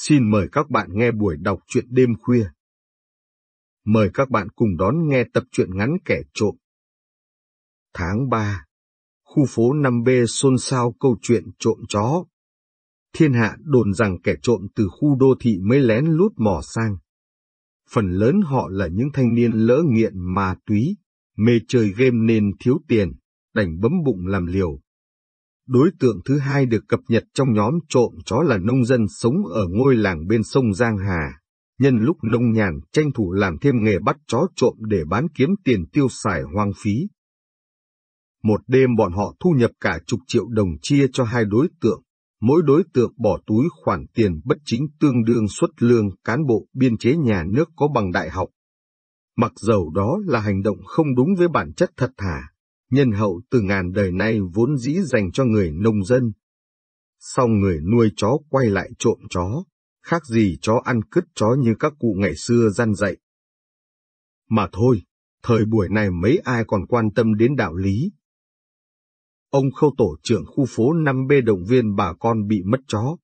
Xin mời các bạn nghe buổi đọc truyện đêm khuya. Mời các bạn cùng đón nghe tập truyện ngắn kẻ trộm. Tháng 3, khu phố 5B xôn xao câu chuyện trộm chó. Thiên hạ đồn rằng kẻ trộm từ khu đô thị mới lén lút mò sang. Phần lớn họ là những thanh niên lỡ nghiện ma túy, mê chơi game nên thiếu tiền, đành bấm bụng làm liều. Đối tượng thứ hai được cập nhật trong nhóm trộm chó là nông dân sống ở ngôi làng bên sông Giang Hà. Nhân lúc nông nhàn tranh thủ làm thêm nghề bắt chó trộm để bán kiếm tiền tiêu xài hoang phí. Một đêm bọn họ thu nhập cả chục triệu đồng chia cho hai đối tượng, mỗi đối tượng bỏ túi khoản tiền bất chính tương đương suất lương cán bộ biên chế nhà nước có bằng đại học. Mặc dầu đó là hành động không đúng với bản chất thật thà, nhân hậu từ ngàn đời nay vốn dĩ dành cho người nông dân. Sau người nuôi chó quay lại trộm chó, khác gì chó ăn cứt chó như các cụ ngày xưa gian dạy. Mà thôi, thời buổi này mấy ai còn quan tâm đến đạo lý. Ông khâu tổ trưởng khu phố 5B động viên bà con bị mất chó.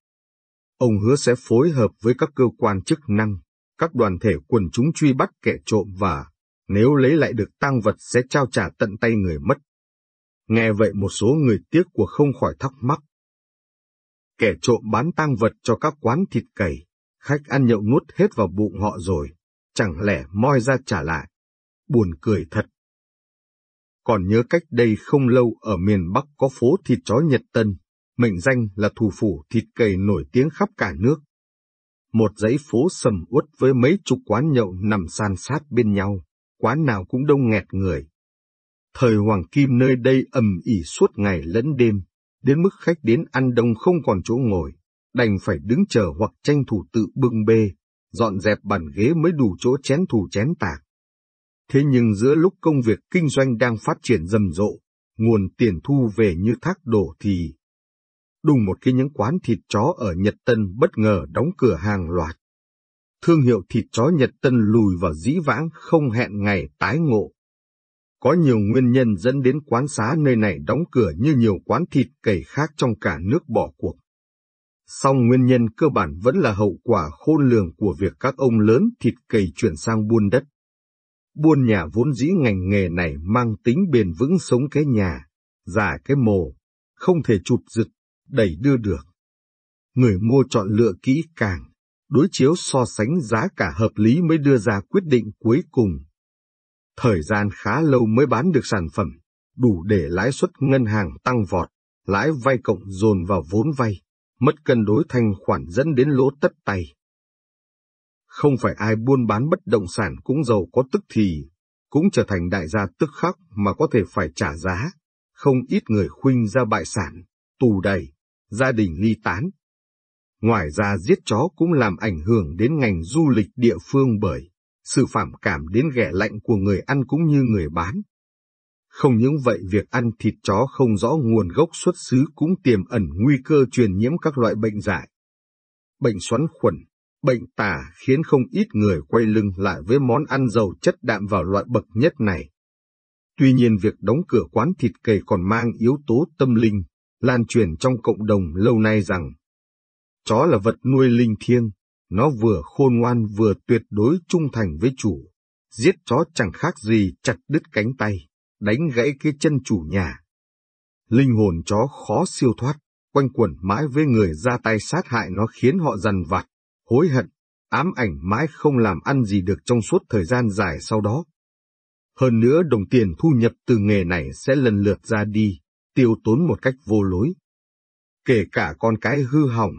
Ông hứa sẽ phối hợp với các cơ quan chức năng, các đoàn thể quần chúng truy bắt kẻ trộm và nếu lấy lại được tang vật sẽ trao trả tận tay người mất. Nghe vậy một số người tiếc của không khỏi thắc mắc. Kẻ trộm bán tang vật cho các quán thịt cầy, khách ăn nhậu nuốt hết vào bụng họ rồi, chẳng lẽ moi ra trả lại. Buồn cười thật. Còn nhớ cách đây không lâu ở miền Bắc có phố thịt chó Nhật Tân, mệnh danh là thủ phủ thịt cầy nổi tiếng khắp cả nước. Một dãy phố sầm uất với mấy chục quán nhậu nằm san sát bên nhau, quán nào cũng đông nghẹt người. Thời Hoàng Kim nơi đây ầm ỉ suốt ngày lẫn đêm, đến mức khách đến ăn đông không còn chỗ ngồi, đành phải đứng chờ hoặc tranh thủ tự bưng bê, dọn dẹp bàn ghế mới đủ chỗ chén thủ chén tạc. Thế nhưng giữa lúc công việc kinh doanh đang phát triển rầm rộ, nguồn tiền thu về như thác đổ thì... Đùng một khi những quán thịt chó ở Nhật Tân bất ngờ đóng cửa hàng loạt thương hiệu thịt chó Nhật Tân lùi vào dĩ vãng không hẹn ngày tái ngộ. Có nhiều nguyên nhân dẫn đến quán xá nơi này đóng cửa như nhiều quán thịt cầy khác trong cả nước bỏ cuộc. Song nguyên nhân cơ bản vẫn là hậu quả khôn lường của việc các ông lớn thịt cầy chuyển sang buôn đất. Buôn nhà vốn dĩ ngành nghề này mang tính bền vững sống cái nhà, giả cái mồ, không thể chụp giựt đẩy đưa được. Người mua chọn lựa kỹ càng, đối chiếu so sánh giá cả hợp lý mới đưa ra quyết định cuối cùng. Thời gian khá lâu mới bán được sản phẩm, đủ để lãi suất ngân hàng tăng vọt, lãi vay cộng dồn vào vốn vay, mất cân đối thanh khoản dẫn đến lỗ tất tay. Không phải ai buôn bán bất động sản cũng giàu có tức thì, cũng trở thành đại gia tức khắc mà có thể phải trả giá, không ít người khuynh ra bại sản, tù đầy, gia đình ly tán, Ngoài ra giết chó cũng làm ảnh hưởng đến ngành du lịch địa phương bởi sự phản cảm đến ghẻ lạnh của người ăn cũng như người bán. Không những vậy việc ăn thịt chó không rõ nguồn gốc xuất xứ cũng tiềm ẩn nguy cơ truyền nhiễm các loại bệnh dại. Bệnh xoắn khuẩn, bệnh tả khiến không ít người quay lưng lại với món ăn giàu chất đạm vào loại bậc nhất này. Tuy nhiên việc đóng cửa quán thịt cầy còn mang yếu tố tâm linh, lan truyền trong cộng đồng lâu nay rằng Chó là vật nuôi linh thiêng, nó vừa khôn ngoan vừa tuyệt đối trung thành với chủ. Giết chó chẳng khác gì chặt đứt cánh tay, đánh gãy cái chân chủ nhà. Linh hồn chó khó siêu thoát, quanh quẩn mãi với người ra tay sát hại nó khiến họ dằn vặt, hối hận, ám ảnh mãi không làm ăn gì được trong suốt thời gian dài sau đó. Hơn nữa đồng tiền thu nhập từ nghề này sẽ lần lượt ra đi, tiêu tốn một cách vô lối. Kể cả con cái hư hỏng,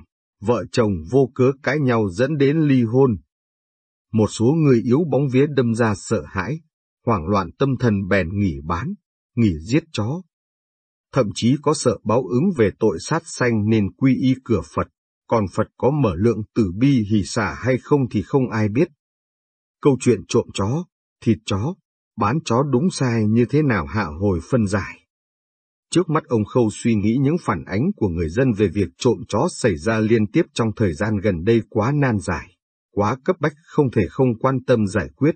vợ chồng vô cớ cãi nhau dẫn đến ly hôn. Một số người yếu bóng vía đâm ra sợ hãi, hoảng loạn tâm thần bèn nghỉ bán, nghỉ giết chó. Thậm chí có sợ báo ứng về tội sát sanh nên quy y cửa Phật, còn Phật có mở lượng tử bi hỷ xả hay không thì không ai biết. Câu chuyện trộm chó, thịt chó, bán chó đúng sai như thế nào hạ hồi phân giải. Trước mắt ông Khâu suy nghĩ những phản ánh của người dân về việc trộm chó xảy ra liên tiếp trong thời gian gần đây quá nan giải, quá cấp bách không thể không quan tâm giải quyết.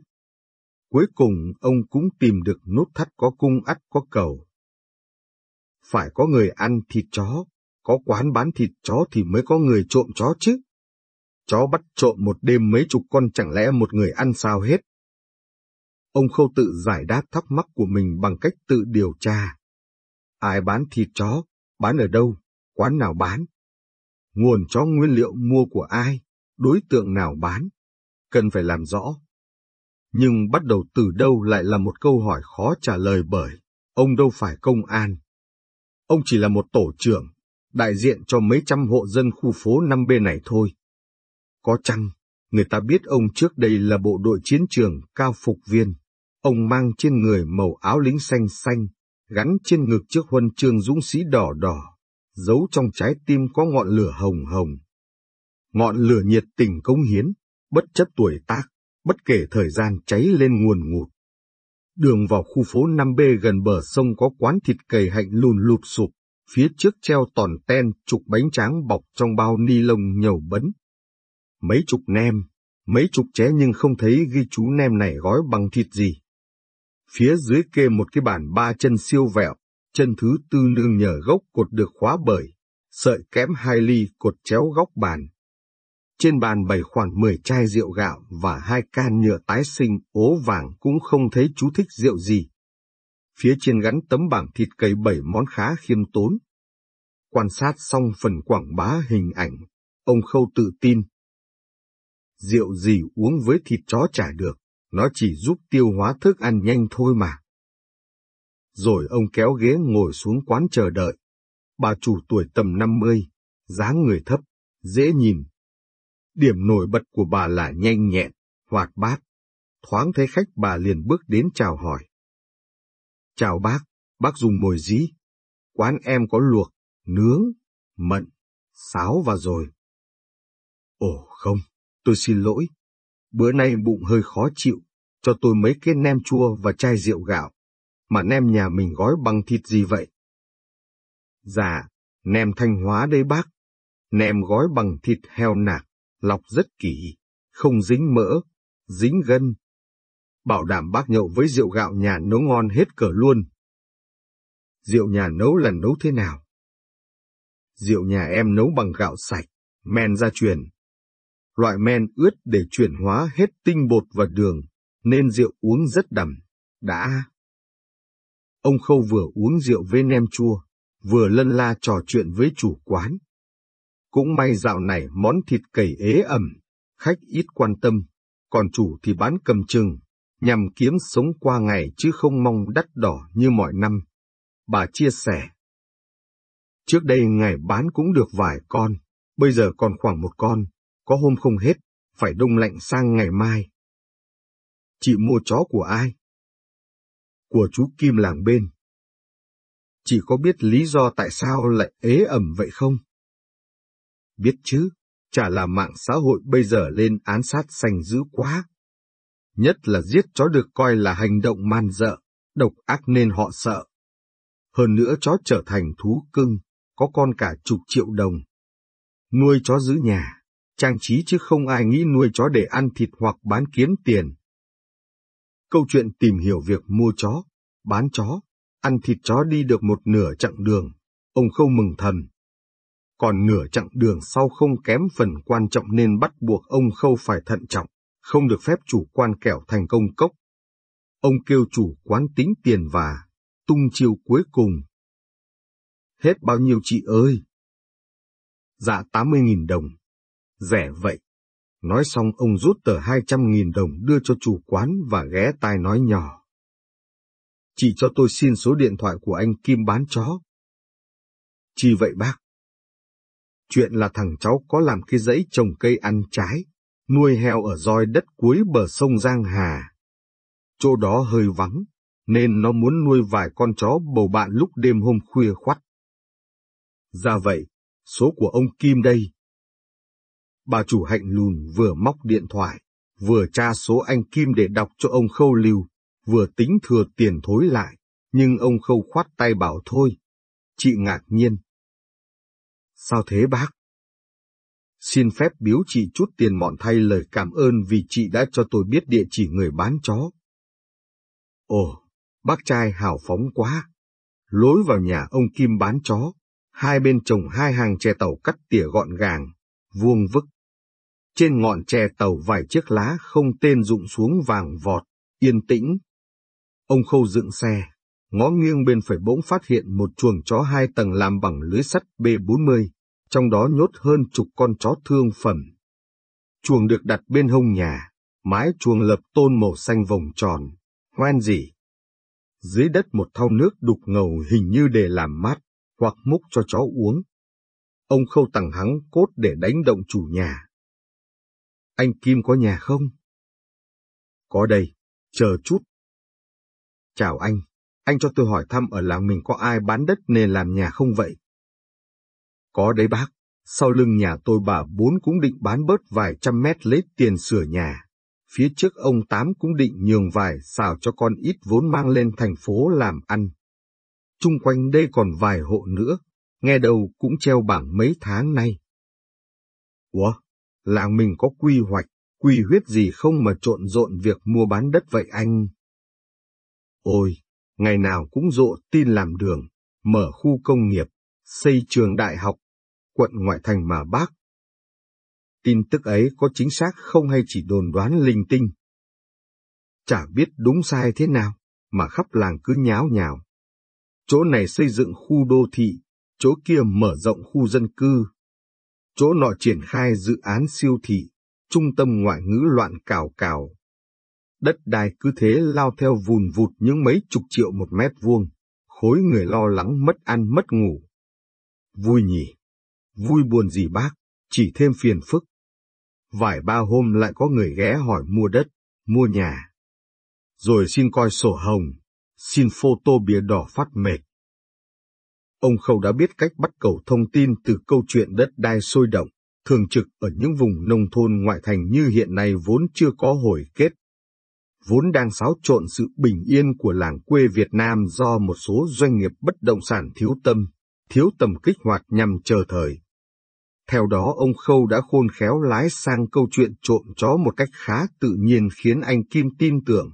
Cuối cùng ông cũng tìm được nút thắt có cung ắt có cầu. Phải có người ăn thịt chó, có quán bán thịt chó thì mới có người trộm chó chứ. chó bắt trộm một đêm mấy chục con chẳng lẽ một người ăn sao hết. Ông Khâu tự giải đáp thắc mắc của mình bằng cách tự điều tra. Ai bán thịt chó, bán ở đâu, quán nào bán? Nguồn chó nguyên liệu mua của ai, đối tượng nào bán? Cần phải làm rõ. Nhưng bắt đầu từ đâu lại là một câu hỏi khó trả lời bởi ông đâu phải công an. Ông chỉ là một tổ trưởng, đại diện cho mấy trăm hộ dân khu phố 5B này thôi. Có chăng, người ta biết ông trước đây là bộ đội chiến trường cao phục viên. Ông mang trên người màu áo lính xanh xanh, gắn trên ngực chiếc huân chương dũng sĩ đỏ đỏ, giấu trong trái tim có ngọn lửa hồng hồng. Ngọn lửa nhiệt tình công hiến, bất chấp tuổi tác, bất kể thời gian cháy lên nguồn ngụt. Đường vào khu phố 5B gần bờ sông có quán thịt cầy hạnh lùn lụp sụp, phía trước treo tòn ten chục bánh tráng bọc trong bao ni lông nhầu bấn. Mấy chục nem, mấy chục ché nhưng không thấy ghi chú nem này gói bằng thịt gì. Phía dưới kê một cái bàn ba chân siêu vẹo, chân thứ tư nương nhờ gốc cột được khóa bởi, sợi kém hai ly cột chéo góc bàn. Trên bàn bày khoảng 10 chai rượu gạo và hai can nhựa tái sinh ố vàng cũng không thấy chú thích rượu gì. Phía trên gắn tấm bảng thịt cầy bảy món khá khiêm tốn. Quan sát xong phần quảng bá hình ảnh, ông Khâu tự tin. Rượu gì uống với thịt chó chả được, nó chỉ giúp tiêu hóa thức ăn nhanh thôi mà. Rồi ông kéo ghế ngồi xuống quán chờ đợi. Bà chủ tuổi tầm 50, dáng người thấp, dễ nhìn, Điểm nổi bật của bà là nhanh nhẹn, hoạt bát. Thoáng thấy khách bà liền bước đến chào hỏi. Chào bác, bác dùng mồi gì? Quán em có luộc, nướng, mận, sáo và rồi. Ồ không, tôi xin lỗi. Bữa nay bụng hơi khó chịu, cho tôi mấy cái nem chua và chai rượu gạo. Mà nem nhà mình gói bằng thịt gì vậy? Dạ, nem thanh hóa đây bác. Nem gói bằng thịt heo nạc lọc rất kỹ, không dính mỡ, dính gân. Bảo đảm bác nhậu với rượu gạo nhà nấu ngon hết cỡ luôn. Rượu nhà nấu là nấu thế nào? Rượu nhà em nấu bằng gạo sạch, men gia truyền. Loại men ướt để chuyển hóa hết tinh bột và đường, nên rượu uống rất đậm, đã. Ông Khâu vừa uống rượu với nem chua, vừa lân la trò chuyện với chủ quán. Cũng may dạo này món thịt cầy ế ẩm, khách ít quan tâm, còn chủ thì bán cầm chừng, nhằm kiếm sống qua ngày chứ không mong đắt đỏ như mọi năm. Bà chia sẻ. Trước đây ngày bán cũng được vài con, bây giờ còn khoảng một con, có hôm không hết, phải đông lạnh sang ngày mai. Chị mua chó của ai? Của chú Kim làng bên. Chị có biết lý do tại sao lại ế ẩm vậy không? biết chứ, chả là mạng xã hội bây giờ lên án sát sành dữ quá. Nhất là giết chó được coi là hành động man dợ, độc ác nên họ sợ. Hơn nữa chó trở thành thú cưng, có con cả chục triệu đồng. Nuôi chó giữ nhà, trang trí chứ không ai nghĩ nuôi chó để ăn thịt hoặc bán kiếm tiền. Câu chuyện tìm hiểu việc mua chó, bán chó, ăn thịt chó đi được một nửa chặng đường, ông không mừng thầm còn nửa chặng đường sau không kém phần quan trọng nên bắt buộc ông Khâu phải thận trọng, không được phép chủ quan kẻo thành công cốc. Ông kêu chủ quán tính tiền và tung chiêu cuối cùng. Hết bao nhiêu chị ơi? Dạ 80.000 đồng. Rẻ vậy. Nói xong ông rút tờ 200.000 đồng đưa cho chủ quán và ghé tai nói nhỏ. Chị cho tôi xin số điện thoại của anh Kim bán chó. Chỉ vậy bác? Chuyện là thằng cháu có làm cái dãy trồng cây ăn trái, nuôi heo ở roi đất cuối bờ sông Giang Hà. Chỗ đó hơi vắng, nên nó muốn nuôi vài con chó bầu bạn lúc đêm hôm khuya khoắt. Ra vậy, số của ông Kim đây. Bà chủ hạnh lùn vừa móc điện thoại, vừa tra số anh Kim để đọc cho ông Khâu lưu, vừa tính thừa tiền thối lại, nhưng ông Khâu khoát tay bảo thôi. Chị ngạc nhiên, Sao thế bác? Xin phép biếu chị chút tiền mọn thay lời cảm ơn vì chị đã cho tôi biết địa chỉ người bán chó. Ồ, bác trai hào phóng quá. Lối vào nhà ông Kim bán chó, hai bên trồng hai hàng tre tàu cắt tỉa gọn gàng, vuông vức trên ngọn tre tàu vài chiếc lá không tên rụng xuống vàng vọt, yên tĩnh. Ông khâu dựng xe, ngó nghiêng bên phải bỗng phát hiện một chuồng chó hai tầng làm bằng lưới sắt B40, trong đó nhốt hơn chục con chó thương phẩm. Chuồng được đặt bên hông nhà, mái chuồng lập tôn màu xanh vòng tròn, hoen dỉ. Dưới đất một thau nước đục ngầu hình như để làm mát, hoặc múc cho chó uống. Ông khâu tặng hắng cốt để đánh động chủ nhà. Anh Kim có nhà không? Có đây, chờ chút. Chào anh, anh cho tôi hỏi thăm ở làng mình có ai bán đất nên làm nhà không vậy? Có đấy bác, sau lưng nhà tôi bà bốn cũng định bán bớt vài trăm mét lấy tiền sửa nhà. Phía trước ông Tám cũng định nhường vài xào cho con ít vốn mang lên thành phố làm ăn. Trung quanh đây còn vài hộ nữa, nghe đầu cũng treo bảng mấy tháng nay. Ủa, làng mình có quy hoạch, quy huyết gì không mà trộn rộn việc mua bán đất vậy anh? Ôi, ngày nào cũng rộ tin làm đường, mở khu công nghiệp, xây trường đại học, quận ngoại thành mà bác. Tin tức ấy có chính xác không hay chỉ đồn đoán linh tinh? Chả biết đúng sai thế nào, mà khắp làng cứ nháo nhào. Chỗ này xây dựng khu đô thị, chỗ kia mở rộng khu dân cư. Chỗ nọ triển khai dự án siêu thị, trung tâm ngoại ngữ loạn cào cào. Đất đai cứ thế lao theo vùn vụt những mấy chục triệu một mét vuông, khối người lo lắng mất ăn mất ngủ. Vui nhỉ? Vui buồn gì bác, chỉ thêm phiền phức. Vài ba hôm lại có người ghé hỏi mua đất, mua nhà. Rồi xin coi sổ hồng, xin photo bìa đỏ phát mệt. Ông Khâu đã biết cách bắt cầu thông tin từ câu chuyện đất đai sôi động, thường trực ở những vùng nông thôn ngoại thành như hiện nay vốn chưa có hồi kết. Vốn đang xáo trộn sự bình yên của làng quê Việt Nam do một số doanh nghiệp bất động sản thiếu tâm, thiếu tầm kích hoạt nhằm chờ thời. Theo đó ông Khâu đã khôn khéo lái sang câu chuyện trộn chó một cách khá tự nhiên khiến anh Kim tin tưởng,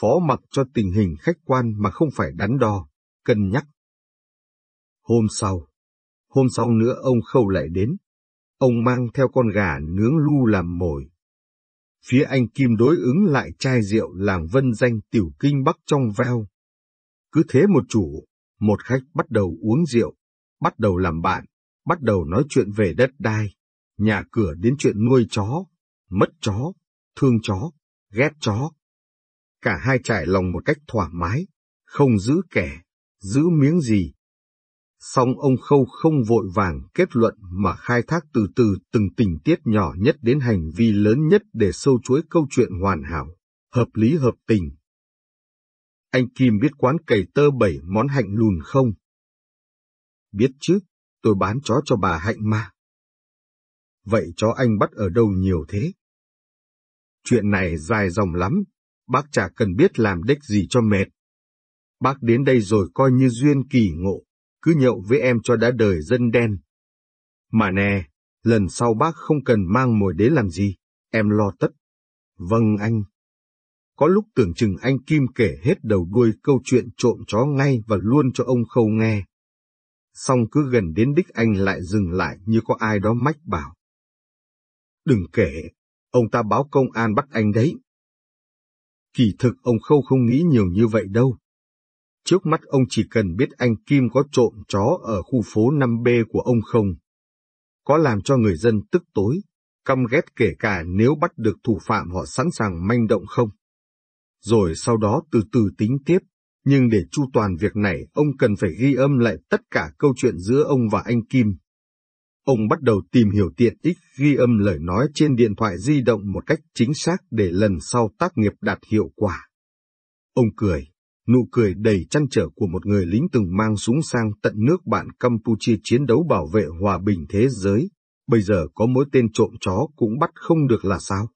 phó mặc cho tình hình khách quan mà không phải đắn đo, cân nhắc. Hôm sau, hôm sau nữa ông Khâu lại đến. Ông mang theo con gà nướng lu làm mồi. Phía anh Kim đối ứng lại chai rượu làng vân danh tiểu kinh bắc trong veo. Cứ thế một chủ, một khách bắt đầu uống rượu, bắt đầu làm bạn, bắt đầu nói chuyện về đất đai, nhà cửa đến chuyện nuôi chó, mất chó, thương chó, ghét chó. Cả hai trải lòng một cách thoải mái, không giữ kẻ, giữ miếng gì, Song ông Khâu không vội vàng kết luận mà khai thác từ từ từng tình tiết nhỏ nhất đến hành vi lớn nhất để sâu chuối câu chuyện hoàn hảo, hợp lý hợp tình. Anh Kim biết quán cầy tơ bảy món hạnh lùn không? Biết chứ, tôi bán chó cho bà hạnh mà. Vậy chó anh bắt ở đâu nhiều thế? Chuyện này dài dòng lắm, bác chả cần biết làm đếch gì cho mệt. Bác đến đây rồi coi như duyên kỳ ngộ cứ nhậu với em cho đã đời dân đen. Mà nè, lần sau bác không cần mang mồi đến làm gì, em lo tất. Vâng anh. Có lúc tưởng chừng anh Kim kể hết đầu đuôi câu chuyện trộm chó ngay và luôn cho ông Khâu nghe. Xong cứ gần đến đích anh lại dừng lại như có ai đó mách bảo. Đừng kể, ông ta báo công an bắt anh đấy. Kỳ thực ông Khâu không nghĩ nhiều như vậy đâu. Trước mắt ông chỉ cần biết anh Kim có trộm chó ở khu phố 5B của ông không. Có làm cho người dân tức tối, căm ghét kể cả nếu bắt được thủ phạm họ sẵn sàng manh động không. Rồi sau đó từ từ tính tiếp, nhưng để chu toàn việc này ông cần phải ghi âm lại tất cả câu chuyện giữa ông và anh Kim. Ông bắt đầu tìm hiểu tiện ích ghi âm lời nói trên điện thoại di động một cách chính xác để lần sau tác nghiệp đạt hiệu quả. Ông cười nụ cười đầy chăn trở của một người lính từng mang súng sang tận nước bạn Campuchia chiến đấu bảo vệ hòa bình thế giới, bây giờ có mỗi tên trộm chó cũng bắt không được là sao?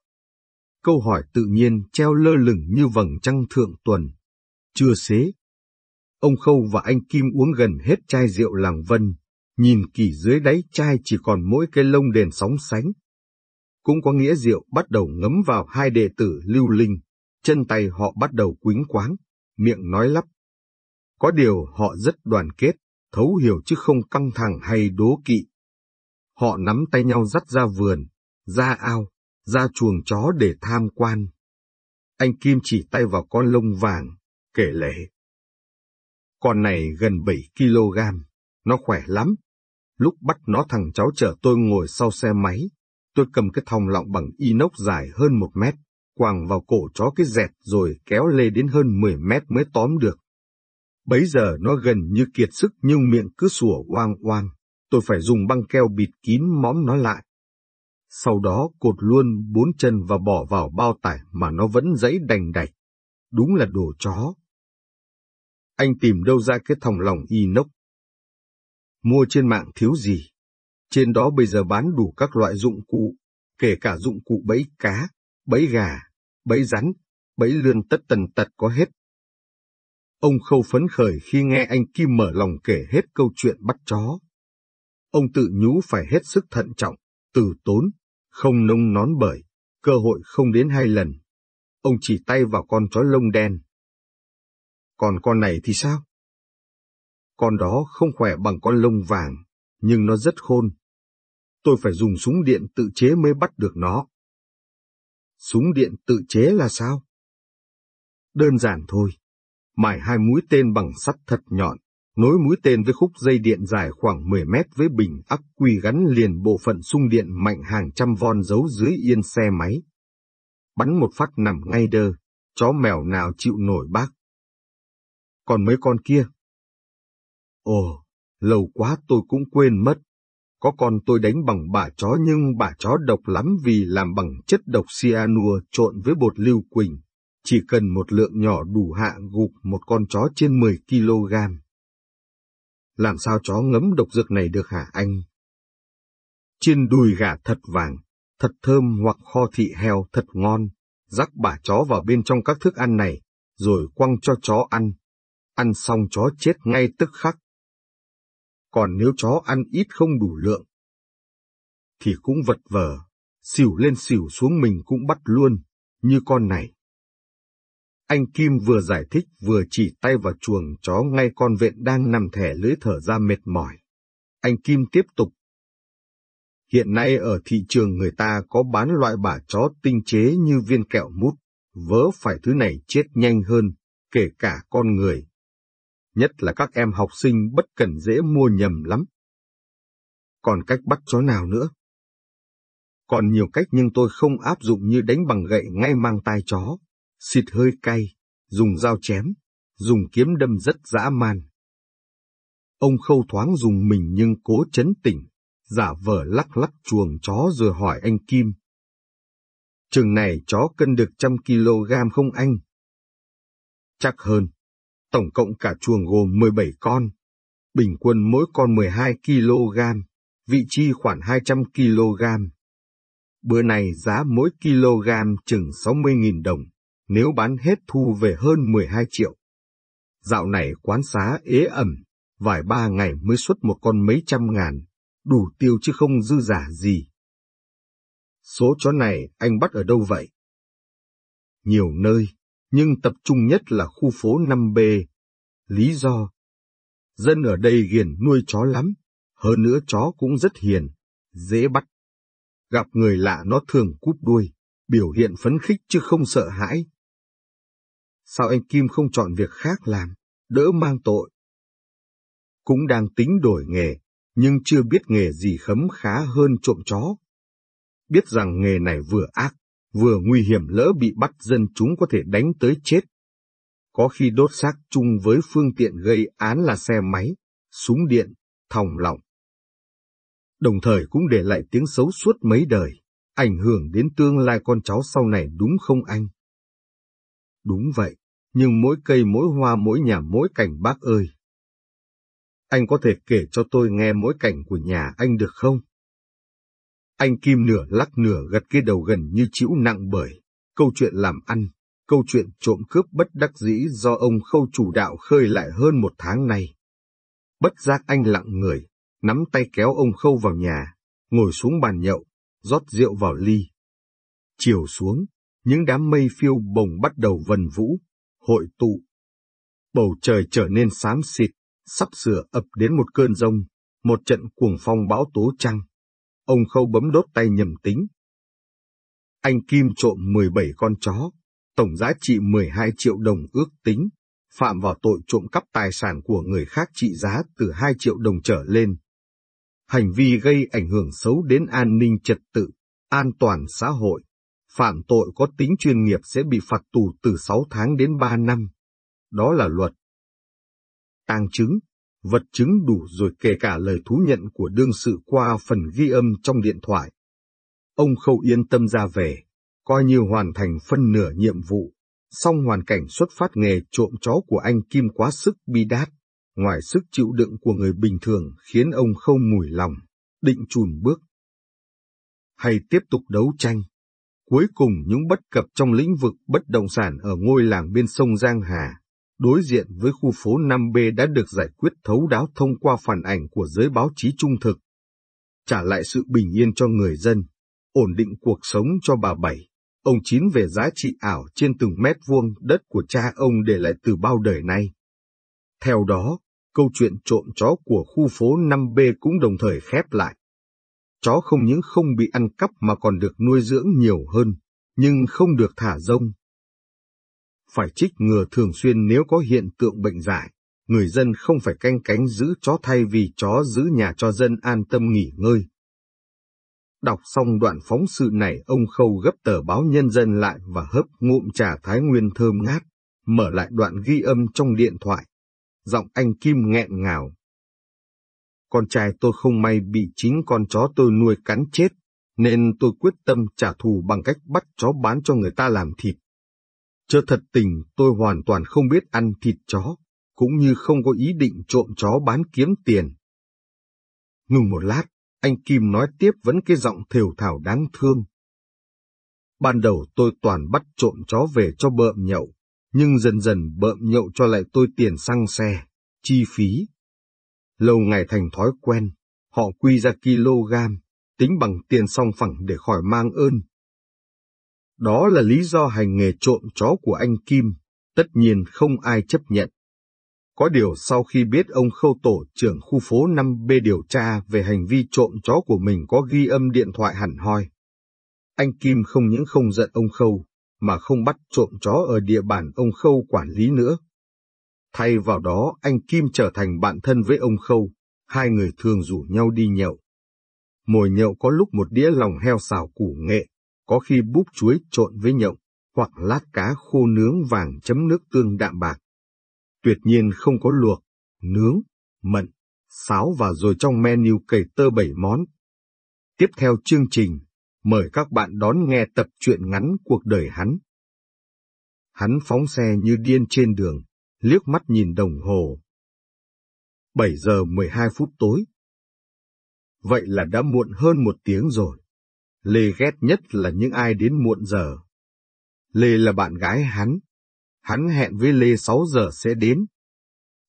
Câu hỏi tự nhiên treo lơ lửng như vầng trăng thượng tuần. Chưa xế. Ông Khâu và anh Kim uống gần hết chai rượu làng Vân, nhìn kỳ dưới đáy chai chỉ còn mỗi cái lông đèn sóng sánh. Cũng có nghĩa rượu bắt đầu ngấm vào hai đệ tử lưu linh, chân tay họ bắt đầu quính quáng miệng nói lắp. Có điều họ rất đoàn kết, thấu hiểu chứ không căng thẳng hay đố kỵ. Họ nắm tay nhau dắt ra vườn, ra ao, ra chuồng chó để tham quan. Anh Kim chỉ tay vào con lông vàng, kể lể. Con này gần 7 kg, nó khỏe lắm. Lúc bắt nó thằng cháu chở tôi ngồi sau xe máy, tôi cầm cái thòng lọng bằng inox dài hơn một mét, quàng vào cổ chó cái dẹt rồi kéo lê đến hơn 10 mét mới tóm được. Bấy giờ nó gần như kiệt sức nhưng miệng cứ sủa oang oang, tôi phải dùng băng keo bịt kín móm nó lại. Sau đó cột luôn bốn chân và bỏ vào bao tải mà nó vẫn dãy đành đạch. Đúng là đồ chó. Anh tìm đâu ra cái thòng lòng inox? Mua trên mạng thiếu gì? Trên đó bây giờ bán đủ các loại dụng cụ, kể cả dụng cụ bẫy cá, bẫy gà, bẫy rắn, bẫy lươn tất tần tật có hết. Ông khâu phấn khởi khi nghe anh Kim mở lòng kể hết câu chuyện bắt chó. Ông tự nhú phải hết sức thận trọng, từ tốn, không nông nón bởi, cơ hội không đến hai lần. Ông chỉ tay vào con chó lông đen. Còn con này thì sao? Con đó không khỏe bằng con lông vàng, nhưng nó rất khôn. Tôi phải dùng súng điện tự chế mới bắt được nó. Súng điện tự chế là sao? Đơn giản thôi. Mài hai mũi tên bằng sắt thật nhọn, nối mũi tên với khúc dây điện dài khoảng 10 mét với bình ắc quy gắn liền bộ phận xung điện mạnh hàng trăm von giấu dưới yên xe máy. Bắn một phát nằm ngay đơ, chó mèo nào chịu nổi bác. Còn mấy con kia? Ồ, lâu quá tôi cũng quên mất. Có con tôi đánh bằng bả chó nhưng bả chó độc lắm vì làm bằng chất độc cyanua trộn với bột lưu quỳnh. Chỉ cần một lượng nhỏ đủ hạ gục một con chó trên 10 kg. Làm sao chó ngấm độc dược này được hả anh? Chiên đùi gà thật vàng, thật thơm hoặc kho thị heo thật ngon, rắc bả chó vào bên trong các thức ăn này, rồi quăng cho chó ăn. Ăn xong chó chết ngay tức khắc. Còn nếu chó ăn ít không đủ lượng, thì cũng vật vờ, xỉu lên xỉu xuống mình cũng bắt luôn, như con này. Anh Kim vừa giải thích vừa chỉ tay vào chuồng chó ngay con vện đang nằm thẻ lưỡi thở ra mệt mỏi. Anh Kim tiếp tục. Hiện nay ở thị trường người ta có bán loại bả chó tinh chế như viên kẹo mút, vớ phải thứ này chết nhanh hơn, kể cả con người. Nhất là các em học sinh bất cần dễ mua nhầm lắm. Còn cách bắt chó nào nữa? Còn nhiều cách nhưng tôi không áp dụng như đánh bằng gậy ngay mang tai chó xịt hơi cay, dùng dao chém, dùng kiếm đâm rất dã man. Ông khâu thoáng dùng mình nhưng cố chấn tỉnh, giả vờ lắc lắc chuồng chó rồi hỏi anh Kim. Chừng này chó cân được trăm kg không anh? Chắc hơn. Tổng cộng cả chuồng gồm 17 con. Bình quân mỗi con 12 kg, vị chi khoảng 200 kg. Bữa này giá mỗi kg chừng 60.000 đồng nếu bán hết thu về hơn 12 triệu. Dạo này quán xá ế ẩm, vài ba ngày mới xuất một con mấy trăm ngàn, đủ tiêu chứ không dư giả gì. Số chó này anh bắt ở đâu vậy? Nhiều nơi, nhưng tập trung nhất là khu phố 5B. Lý do? Dân ở đây ghiền nuôi chó lắm, hơn nữa chó cũng rất hiền, dễ bắt. Gặp người lạ nó thường cúp đuôi, biểu hiện phấn khích chứ không sợ hãi. Sao anh Kim không chọn việc khác làm, đỡ mang tội? Cũng đang tính đổi nghề, nhưng chưa biết nghề gì khấm khá hơn trộm chó. Biết rằng nghề này vừa ác, vừa nguy hiểm lỡ bị bắt dân chúng có thể đánh tới chết. Có khi đốt xác chung với phương tiện gây án là xe máy, súng điện, thòng lọng. Đồng thời cũng để lại tiếng xấu suốt mấy đời, ảnh hưởng đến tương lai con cháu sau này đúng không anh? Đúng vậy, nhưng mỗi cây mỗi hoa mỗi nhà mỗi cảnh bác ơi. Anh có thể kể cho tôi nghe mỗi cảnh của nhà anh được không? Anh Kim nửa lắc nửa gật cái đầu gần như chịu nặng bởi câu chuyện làm ăn, câu chuyện trộm cướp bất đắc dĩ do ông khâu chủ đạo khơi lại hơn một tháng nay. Bất giác anh lặng người, nắm tay kéo ông khâu vào nhà, ngồi xuống bàn nhậu, rót rượu vào ly. Chiều xuống, những đám mây phiêu bồng bắt đầu vần vũ, hội tụ. Bầu trời trở nên xám xịt, sắp sửa ập đến một cơn rông, một trận cuồng phong bão tố trăng. Ông khâu bấm đốt tay nhầm tính. Anh Kim trộm 17 con chó, tổng giá trị 12 triệu đồng ước tính, phạm vào tội trộm cắp tài sản của người khác trị giá từ 2 triệu đồng trở lên. Hành vi gây ảnh hưởng xấu đến an ninh trật tự, an toàn xã hội, phạm tội có tính chuyên nghiệp sẽ bị phạt tù từ 6 tháng đến 3 năm. Đó là luật. Tang chứng, vật chứng đủ rồi kể cả lời thú nhận của đương sự qua phần ghi âm trong điện thoại. Ông Khâu yên tâm ra về, coi như hoàn thành phân nửa nhiệm vụ, song hoàn cảnh xuất phát nghề trộm chó của anh Kim quá sức bi đát, ngoài sức chịu đựng của người bình thường khiến ông Khâu mùi lòng, định chùn bước. Hay tiếp tục đấu tranh. Cuối cùng những bất cập trong lĩnh vực bất động sản ở ngôi làng bên sông Giang Hà, đối diện với khu phố 5B đã được giải quyết thấu đáo thông qua phản ảnh của giới báo chí trung thực. Trả lại sự bình yên cho người dân, ổn định cuộc sống cho bà Bảy. Ông Chín về giá trị ảo trên từng mét vuông đất của cha ông để lại từ bao đời nay. Theo đó, câu chuyện trộm chó của khu phố 5B cũng đồng thời khép lại. Chó không những không bị ăn cắp mà còn được nuôi dưỡng nhiều hơn, nhưng không được thả rông. Phải trích ngừa thường xuyên nếu có hiện tượng bệnh dại, người dân không phải canh cánh giữ chó thay vì chó giữ nhà cho dân an tâm nghỉ ngơi. Đọc xong đoạn phóng sự này ông Khâu gấp tờ báo Nhân dân lại và hấp ngụm trà Thái Nguyên thơm ngát, mở lại đoạn ghi âm trong điện thoại. Giọng anh Kim nghẹn ngào. Con trai tôi không may bị chính con chó tôi nuôi cắn chết, nên tôi quyết tâm trả thù bằng cách bắt chó bán cho người ta làm thịt. Chớ thật tình tôi hoàn toàn không biết ăn thịt chó, cũng như không có ý định trộm chó bán kiếm tiền. Ngừng một lát, anh Kim nói tiếp vẫn cái giọng thều thảo đáng thương. Ban đầu tôi toàn bắt trộm chó về cho bợm nhậu, nhưng dần dần bợm nhậu cho lại tôi tiền xăng xe, chi phí. Lâu ngày thành thói quen, họ quy ra kg, tính bằng tiền song phẳng để khỏi mang ơn. Đó là lý do hành nghề trộm chó của anh Kim, tất nhiên không ai chấp nhận. Có điều sau khi biết ông Khâu Tổ trưởng khu phố 5B điều tra về hành vi trộm chó của mình có ghi âm điện thoại hẳn hoi. Anh Kim không những không giận ông Khâu, mà không bắt trộm chó ở địa bàn ông Khâu quản lý nữa. Thay vào đó anh Kim trở thành bạn thân với ông Khâu, hai người thường rủ nhau đi nhậu. Mồi nhậu có lúc một đĩa lòng heo xào củ nghệ, có khi búp chuối trộn với nhậu, hoặc lát cá khô nướng vàng chấm nước tương đạm bạc tuyệt nhiên không có luộc, nướng, mận, sáo và rồi trong menu cầy tơ bảy món. Tiếp theo chương trình, mời các bạn đón nghe tập truyện ngắn cuộc đời hắn. Hắn phóng xe như điên trên đường, liếc mắt nhìn đồng hồ. 7 giờ 12 phút tối. Vậy là đã muộn hơn một tiếng rồi. Lê ghét nhất là những ai đến muộn giờ. Lê là bạn gái hắn, Hắn hẹn với Lê 6 giờ sẽ đến.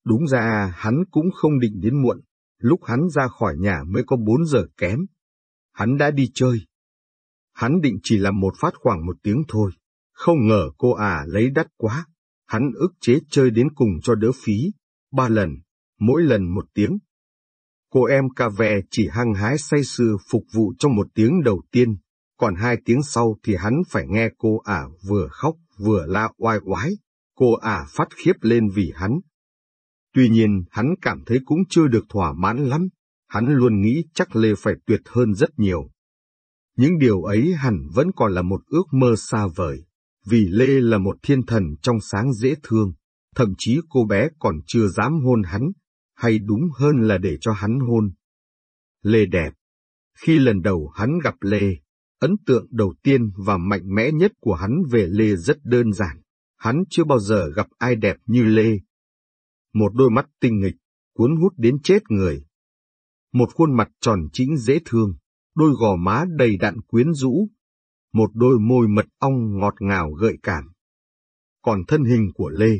Đúng ra hắn cũng không định đến muộn, lúc hắn ra khỏi nhà mới có 4 giờ kém. Hắn đã đi chơi. Hắn định chỉ làm một phát khoảng một tiếng thôi, không ngờ cô à lấy đắt quá. Hắn ức chế chơi đến cùng cho đỡ phí, ba lần, mỗi lần một tiếng. Cô em cà vẹ chỉ hăng hái say sưa phục vụ trong một tiếng đầu tiên, còn hai tiếng sau thì hắn phải nghe cô ả vừa khóc vừa la oai oái, cô ả phát khiếp lên vì hắn. Tuy nhiên hắn cảm thấy cũng chưa được thỏa mãn lắm, hắn luôn nghĩ chắc Lê phải tuyệt hơn rất nhiều. Những điều ấy hẳn vẫn còn là một ước mơ xa vời, vì Lê là một thiên thần trong sáng dễ thương, thậm chí cô bé còn chưa dám hôn hắn, hay đúng hơn là để cho hắn hôn. Lê đẹp. Khi lần đầu hắn gặp Lê, ấn tượng đầu tiên và mạnh mẽ nhất của hắn về Lê rất đơn giản hắn chưa bao giờ gặp ai đẹp như Lê. Một đôi mắt tinh nghịch, cuốn hút đến chết người. Một khuôn mặt tròn chính dễ thương, đôi gò má đầy đặn quyến rũ, một đôi môi mật ong ngọt ngào gợi cảm. Còn thân hình của Lê,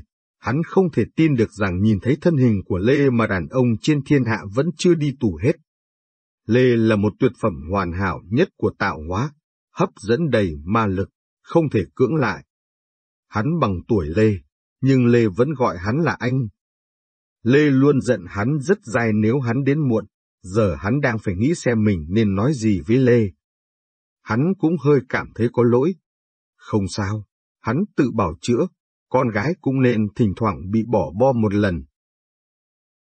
hắn không thể tin được rằng nhìn thấy thân hình của Lê mà đàn ông trên thiên hạ vẫn chưa đi tù hết. Lê là một tuyệt phẩm hoàn hảo nhất của tạo hóa, hấp dẫn đầy ma lực, không thể cưỡng lại. Hắn bằng tuổi Lê, nhưng Lê vẫn gọi hắn là anh. Lê luôn giận hắn rất dài nếu hắn đến muộn, giờ hắn đang phải nghĩ xem mình nên nói gì với Lê. hắn cũng hơi cảm thấy có lỗi. Không sao, hắn tự bảo chữa, con gái cũng nên thỉnh thoảng bị bỏ bom một lần.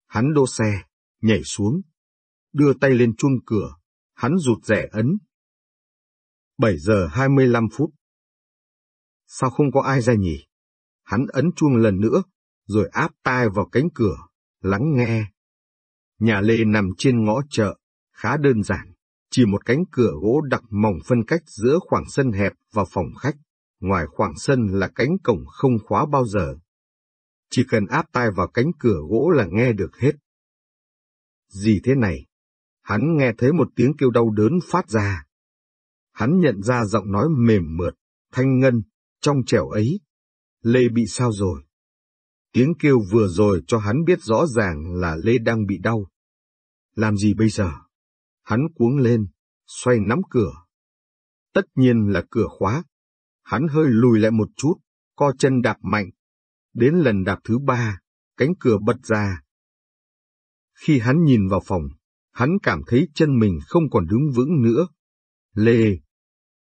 Hắn đỗ xe, nhảy xuống, đưa tay lên chuông cửa, hắn rụt rẻ ấn. 7 giờ 25 phút. Sao không có ai ra nhỉ? Hắn ấn chuông lần nữa, rồi áp tai vào cánh cửa, lắng nghe. Nhà Lê nằm trên ngõ chợ, khá đơn giản, chỉ một cánh cửa gỗ đặc mỏng phân cách giữa khoảng sân hẹp và phòng khách, ngoài khoảng sân là cánh cổng không khóa bao giờ. Chỉ cần áp tai vào cánh cửa gỗ là nghe được hết. Gì thế này? Hắn nghe thấy một tiếng kêu đau đớn phát ra. Hắn nhận ra giọng nói mềm mượt, thanh ngân, trong trẻo ấy. Lê bị sao rồi? Tiếng kêu vừa rồi cho hắn biết rõ ràng là Lê đang bị đau. Làm gì bây giờ? Hắn cuống lên, xoay nắm cửa. Tất nhiên là cửa khóa. Hắn hơi lùi lại một chút, co chân đạp mạnh. Đến lần đạp thứ ba, cánh cửa bật ra. Khi hắn nhìn vào phòng, hắn cảm thấy chân mình không còn đứng vững nữa. Lê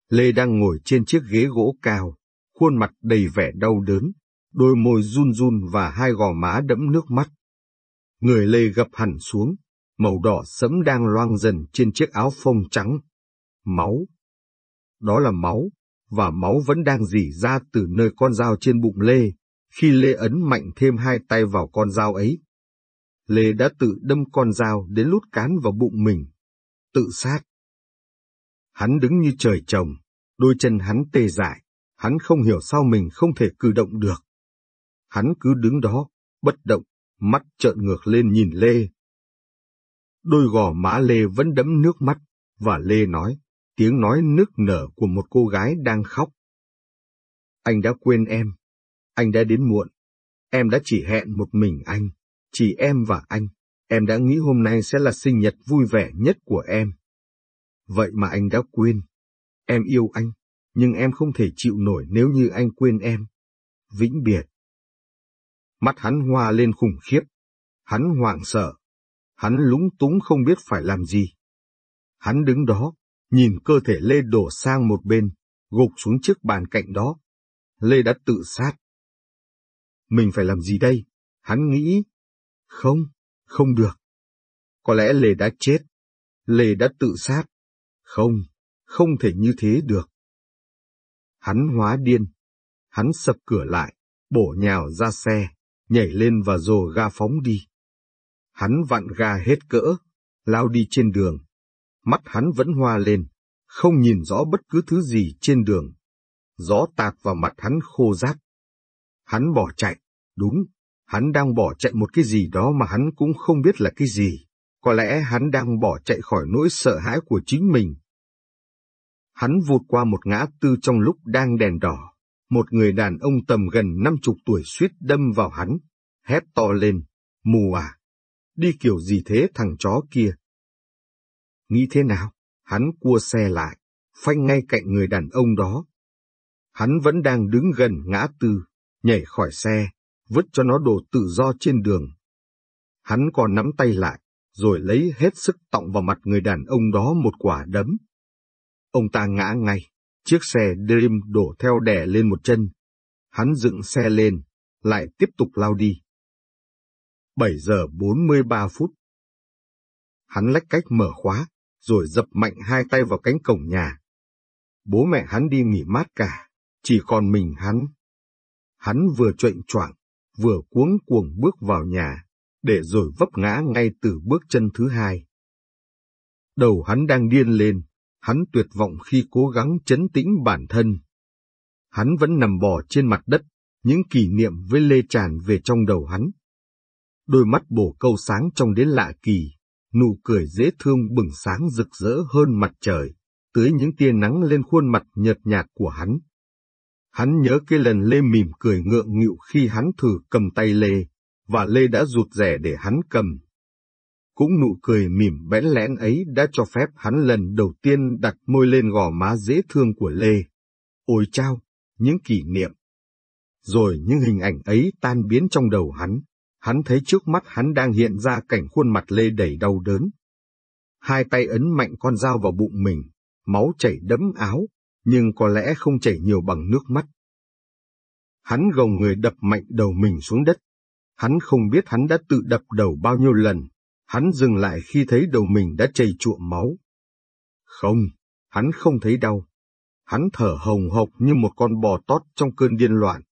Lê đang ngồi trên chiếc ghế gỗ cao, khuôn mặt đầy vẻ đau đớn, đôi môi run run và hai gò má đẫm nước mắt. Người Lê gập hẳn xuống, màu đỏ sẫm đang loang dần trên chiếc áo phông trắng. Máu. Đó là máu, và máu vẫn đang dỉ ra từ nơi con dao trên bụng Lê, khi Lê ấn mạnh thêm hai tay vào con dao ấy. Lê đã tự đâm con dao đến lút cán vào bụng mình. Tự sát. Hắn đứng như trời trồng, đôi chân hắn tê dại, hắn không hiểu sao mình không thể cử động được. Hắn cứ đứng đó, bất động, mắt trợn ngược lên nhìn Lê. Đôi gò má Lê vẫn đẫm nước mắt, và Lê nói, tiếng nói nức nở của một cô gái đang khóc. Anh đã quên em. Anh đã đến muộn. Em đã chỉ hẹn một mình anh. Chỉ em và anh. Em đã nghĩ hôm nay sẽ là sinh nhật vui vẻ nhất của em. Vậy mà anh đã quên. Em yêu anh, nhưng em không thể chịu nổi nếu như anh quên em. Vĩnh biệt. Mắt hắn hoa lên khủng khiếp. Hắn hoảng sợ. Hắn lúng túng không biết phải làm gì. Hắn đứng đó, nhìn cơ thể Lê đổ sang một bên, gục xuống chiếc bàn cạnh đó. Lê đã tự sát. Mình phải làm gì đây? Hắn nghĩ. Không, không được. Có lẽ Lê đã chết. Lê đã tự sát. Không, không thể như thế được. Hắn hóa điên. Hắn sập cửa lại, bổ nhào ra xe, nhảy lên và rồ ga phóng đi. Hắn vặn ga hết cỡ, lao đi trên đường. Mắt hắn vẫn hoa lên, không nhìn rõ bất cứ thứ gì trên đường. Gió tạt vào mặt hắn khô rác. Hắn bỏ chạy, đúng, hắn đang bỏ chạy một cái gì đó mà hắn cũng không biết là cái gì. Có lẽ hắn đang bỏ chạy khỏi nỗi sợ hãi của chính mình. Hắn vụt qua một ngã tư trong lúc đang đèn đỏ. Một người đàn ông tầm gần năm chục tuổi suýt đâm vào hắn, hét to lên, mù à, đi kiểu gì thế thằng chó kia. Nghĩ thế nào, hắn cua xe lại, phanh ngay cạnh người đàn ông đó. Hắn vẫn đang đứng gần ngã tư, nhảy khỏi xe, vứt cho nó đồ tự do trên đường. Hắn còn nắm tay lại, rồi lấy hết sức tọng vào mặt người đàn ông đó một quả đấm. Ông ta ngã ngay, chiếc xe Dream đổ theo đè lên một chân. Hắn dựng xe lên, lại tiếp tục lao đi. 7 giờ 43 phút. Hắn lách cách mở khóa, rồi dập mạnh hai tay vào cánh cổng nhà. Bố mẹ hắn đi nghỉ mát cả, chỉ còn mình hắn. Hắn vừa trệnh choạng, vừa cuống cuồng bước vào nhà, để rồi vấp ngã ngay từ bước chân thứ hai. Đầu hắn đang điên lên, hắn tuyệt vọng khi cố gắng chấn tĩnh bản thân. Hắn vẫn nằm bò trên mặt đất, những kỷ niệm với Lê tràn về trong đầu hắn. Đôi mắt bổ câu sáng trong đến lạ kỳ, nụ cười dễ thương bừng sáng rực rỡ hơn mặt trời, tưới những tia nắng lên khuôn mặt nhợt nhạt của hắn. Hắn nhớ cái lần Lê mỉm cười ngượng nghịu khi hắn thử cầm tay Lê, và Lê đã rụt rẻ để hắn cầm. Cũng nụ cười mỉm bẽn lẽn ấy đã cho phép hắn lần đầu tiên đặt môi lên gò má dễ thương của Lê. Ôi chao, những kỷ niệm. Rồi những hình ảnh ấy tan biến trong đầu hắn, hắn thấy trước mắt hắn đang hiện ra cảnh khuôn mặt Lê đầy đau đớn. Hai tay ấn mạnh con dao vào bụng mình, máu chảy đẫm áo, nhưng có lẽ không chảy nhiều bằng nước mắt. Hắn gồng người đập mạnh đầu mình xuống đất. Hắn không biết hắn đã tự đập đầu bao nhiêu lần, hắn dừng lại khi thấy đầu mình đã chảy chuộm máu. Không, hắn không thấy đau. Hắn thở hồng hộc như một con bò tót trong cơn điên loạn.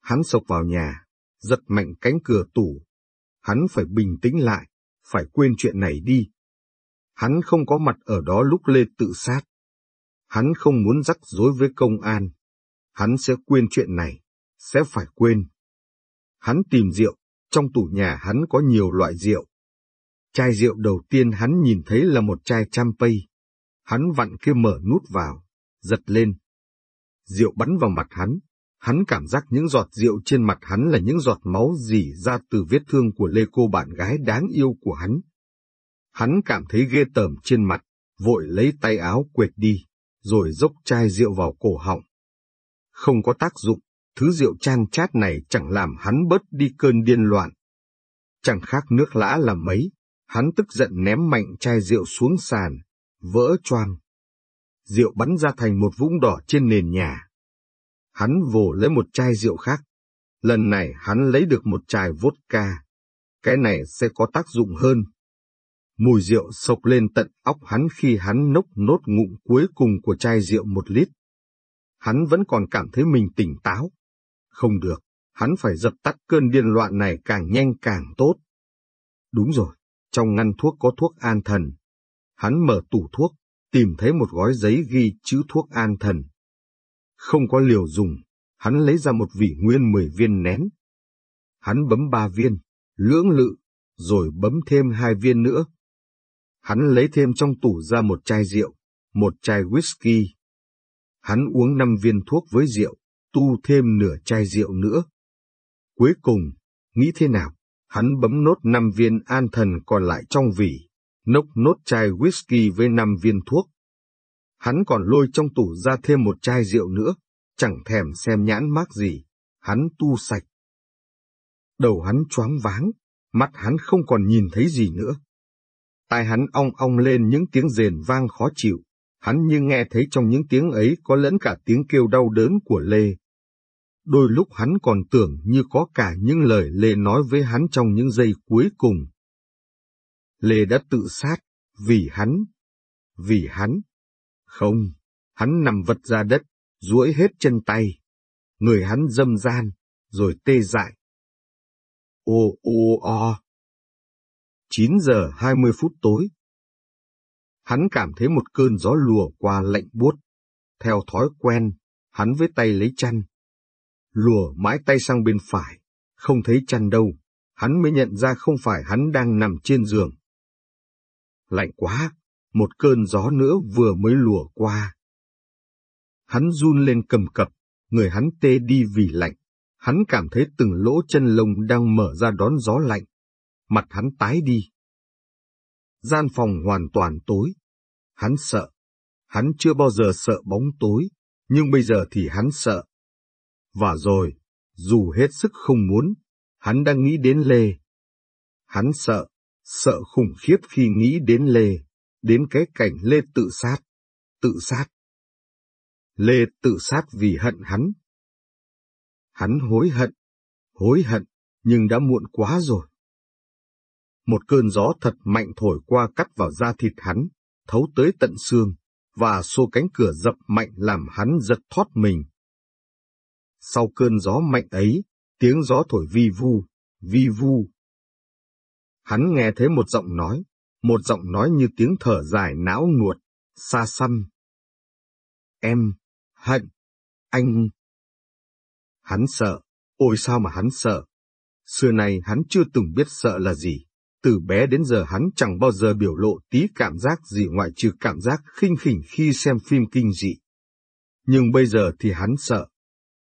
Hắn sộc vào nhà, giật mạnh cánh cửa tủ. Hắn phải bình tĩnh lại, phải quên chuyện này đi. Hắn không có mặt ở đó lúc Lê tự sát. Hắn không muốn rắc rối với công an. Hắn sẽ quên chuyện này, sẽ phải quên. Hắn tìm rượu, trong tủ nhà hắn có nhiều loại rượu. Chai rượu đầu tiên hắn nhìn thấy là một chai champagne. Hắn vặn kia mở nút vào, giật lên. Rượu bắn vào mặt hắn, hắn cảm giác những giọt rượu trên mặt hắn là những giọt máu dì ra từ vết thương của Lê cô bạn gái đáng yêu của hắn. Hắn cảm thấy ghê tởm trên mặt, vội lấy tay áo quệt đi, rồi dốc chai rượu vào cổ họng. Không có tác dụng, thứ rượu chan chát này chẳng làm hắn bớt đi cơn điên loạn. Chẳng khác nước lã là mấy, hắn tức giận ném mạnh chai rượu xuống sàn, vỡ choang. Rượu bắn ra thành một vũng đỏ trên nền nhà. Hắn vồ lấy một chai rượu khác. Lần này hắn lấy được một chai vodka. Cái này sẽ có tác dụng hơn. Mùi rượu sộc lên tận óc hắn khi hắn nốc nốt ngụm cuối cùng của chai rượu một lít. Hắn vẫn còn cảm thấy mình tỉnh táo. Không được, hắn phải dập tắt cơn điên loạn này càng nhanh càng tốt. Đúng rồi, trong ngăn thuốc có thuốc an thần. Hắn mở tủ thuốc, tìm thấy một gói giấy ghi chữ thuốc an thần. Không có liều dùng, hắn lấy ra một vỉ nguyên mười viên nén. Hắn bấm ba viên, lưỡng lự, rồi bấm thêm hai viên nữa. Hắn lấy thêm trong tủ ra một chai rượu, một chai whisky. Hắn uống năm viên thuốc với rượu, tu thêm nửa chai rượu nữa. Cuối cùng, nghĩ thế nào? Hắn bấm nốt năm viên an thần còn lại trong vỉ, nốc nốt chai whisky với năm viên thuốc. Hắn còn lôi trong tủ ra thêm một chai rượu nữa, chẳng thèm xem nhãn mác gì, hắn tu sạch. Đầu hắn choáng váng, mắt hắn không còn nhìn thấy gì nữa. Tai hắn ong ong lên những tiếng rền vang khó chịu, hắn như nghe thấy trong những tiếng ấy có lẫn cả tiếng kêu đau đớn của Lê. Đôi lúc hắn còn tưởng như có cả những lời Lê nói với hắn trong những giây cuối cùng. Lê đã tự sát, vì hắn, vì hắn. Không, hắn nằm vật ra đất, duỗi hết chân tay. Người hắn dâm gian, rồi tê dại. Ô ô o. 9 giờ 20 phút tối. Hắn cảm thấy một cơn gió lùa qua lạnh buốt. Theo thói quen, hắn với tay lấy chăn. Lùa mãi tay sang bên phải, không thấy chăn đâu, hắn mới nhận ra không phải hắn đang nằm trên giường. Lạnh quá, một cơn gió nữa vừa mới lùa qua. Hắn run lên cầm cập, người hắn tê đi vì lạnh. Hắn cảm thấy từng lỗ chân lông đang mở ra đón gió lạnh. Mặt hắn tái đi. Gian phòng hoàn toàn tối. Hắn sợ. Hắn chưa bao giờ sợ bóng tối, nhưng bây giờ thì hắn sợ. Và rồi, dù hết sức không muốn, hắn đang nghĩ đến Lê. Hắn sợ, sợ khủng khiếp khi nghĩ đến Lê, đến cái cảnh Lê tự sát, tự sát. Lê tự sát vì hận hắn. Hắn hối hận, hối hận, nhưng đã muộn quá rồi. Một cơn gió thật mạnh thổi qua cắt vào da thịt hắn, thấu tới tận xương, và xô cánh cửa dập mạnh làm hắn giật thoát mình. Sau cơn gió mạnh ấy, tiếng gió thổi vi vu, vi vu. Hắn nghe thấy một giọng nói, một giọng nói như tiếng thở dài não nuột, xa xăm. Em, hận, anh. Hắn sợ, ôi sao mà hắn sợ. Xưa này hắn chưa từng biết sợ là gì. Từ bé đến giờ hắn chẳng bao giờ biểu lộ tí cảm giác gì ngoại trừ cảm giác khinh khỉnh khi xem phim kinh dị. Nhưng bây giờ thì hắn sợ.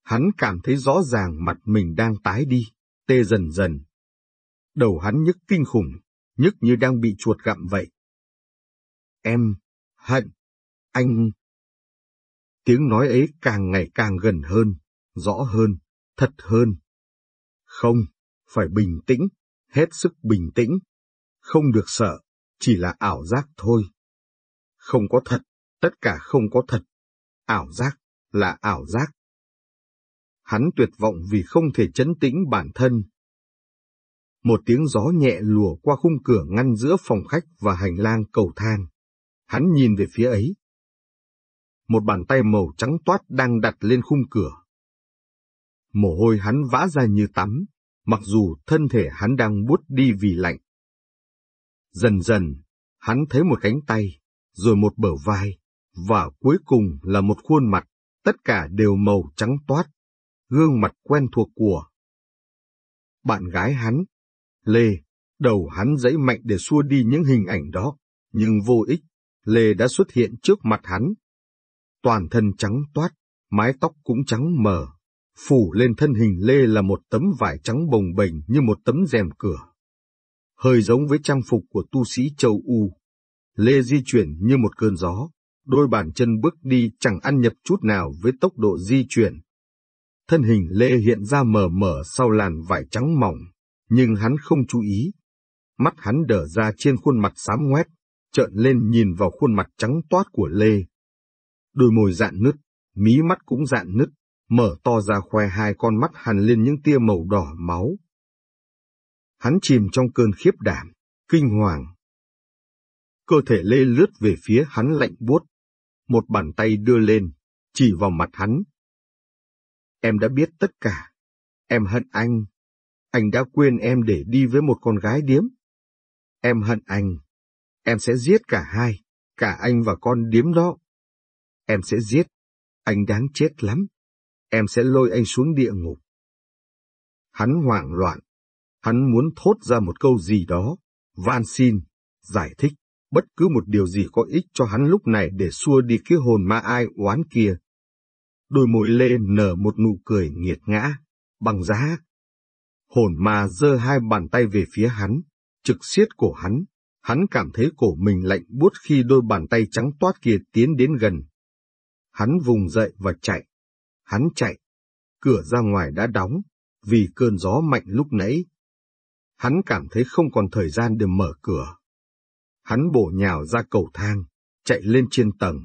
Hắn cảm thấy rõ ràng mặt mình đang tái đi, tê dần dần. Đầu hắn nhức kinh khủng, nhức như đang bị chuột gặm vậy. Em, hận, anh. Tiếng nói ấy càng ngày càng gần hơn, rõ hơn, thật hơn. Không, phải bình tĩnh, hết sức bình tĩnh. Không được sợ, chỉ là ảo giác thôi. Không có thật, Tất cả không có thật. Ảo giác là ảo giác. Hắn tuyệt vọng vì không thể chấn tĩnh bản thân. Một tiếng gió nhẹ lùa qua khung cửa ngăn giữa phòng khách và hành lang cầu thang. Hắn nhìn về phía ấy. Một bàn tay màu trắng toát đang đặt lên khung cửa. Mồ hôi hắn vã ra như tắm, mặc dù thân thể hắn đang buốt đi vì lạnh. Dần dần, hắn thấy một cánh tay, rồi một bờ vai, và cuối cùng là một khuôn mặt, tất cả đều màu trắng toát, gương mặt quen thuộc của. Bạn gái hắn, Lê, đầu hắn giãy mạnh để xua đi những hình ảnh đó, nhưng vô ích, Lê đã xuất hiện trước mặt hắn. Toàn thân trắng toát, mái tóc cũng trắng mờ, phủ lên thân hình Lê là một tấm vải trắng bồng bềnh như một tấm rèm cửa. Hơi giống với trang phục của tu sĩ châu U. Lê di chuyển như một cơn gió, đôi bàn chân bước đi chẳng ăn nhập chút nào với tốc độ di chuyển. Thân hình Lê hiện ra mờ mờ sau làn vải trắng mỏng, nhưng hắn không chú ý. Mắt hắn đờ ra trên khuôn mặt xám ngoét, trợn lên nhìn vào khuôn mặt trắng toát của Lê. Đôi môi dạn nứt, mí mắt cũng dạn nứt, mở to ra khoe hai con mắt hằn lên những tia màu đỏ máu. Hắn chìm trong cơn khiếp đảm, kinh hoàng. Cơ thể Lê lướt về phía hắn lạnh buốt, một bàn tay đưa lên, chỉ vào mặt hắn. Em đã biết tất cả. Em hận anh. Anh đã quên em để đi với một con gái điếm. Em hận anh. Em sẽ giết cả hai, cả anh và con điếm đó. Em sẽ giết. Anh đáng chết lắm. Em sẽ lôi anh xuống địa ngục. Hắn hoảng loạn. Hắn muốn thốt ra một câu gì đó, van xin, giải thích bất cứ một điều gì có ích cho hắn lúc này để xua đi cái hồn ma ai oán kia. Đôi môi lê nở một nụ cười nghiệt ngã, bằng giá. Hồn ma giơ hai bàn tay về phía hắn, trực siết cổ hắn. Hắn cảm thấy cổ mình lạnh buốt khi đôi bàn tay trắng toát kia tiến đến gần. Hắn vùng dậy và chạy. Hắn chạy. Cửa ra ngoài đã đóng, vì cơn gió mạnh lúc nãy. Hắn cảm thấy không còn thời gian để mở cửa. Hắn bổ nhào ra cầu thang, chạy lên trên tầng.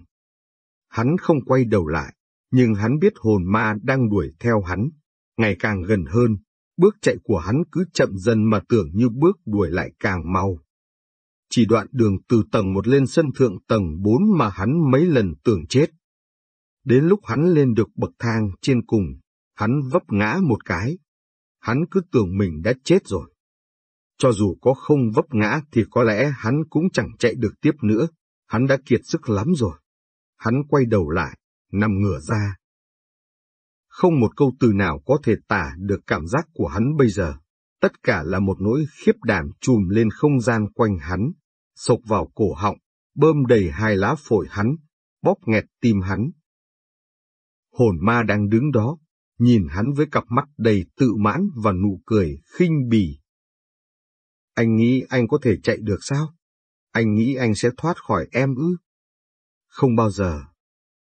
Hắn không quay đầu lại, nhưng hắn biết hồn ma đang đuổi theo hắn, ngày càng gần hơn, bước chạy của hắn cứ chậm dần mà tưởng như bước đuổi lại càng mau. Chỉ đoạn đường từ tầng một lên sân thượng tầng bốn mà hắn mấy lần tưởng chết. Đến lúc hắn lên được bậc thang trên cùng, hắn vấp ngã một cái. Hắn cứ tưởng mình đã chết rồi. Cho dù có không vấp ngã thì có lẽ hắn cũng chẳng chạy được tiếp nữa, hắn đã kiệt sức lắm rồi. Hắn quay đầu lại, nằm ngửa ra. Không một câu từ nào có thể tả được cảm giác của hắn bây giờ. Tất cả là một nỗi khiếp đảm trùm lên không gian quanh hắn, sộc vào cổ họng, bơm đầy hai lá phổi hắn, bóp nghẹt tim hắn. Hồn ma đang đứng đó, nhìn hắn với cặp mắt đầy tự mãn và nụ cười khinh bỉ anh nghĩ anh có thể chạy được sao? Anh nghĩ anh sẽ thoát khỏi em ư? Không bao giờ.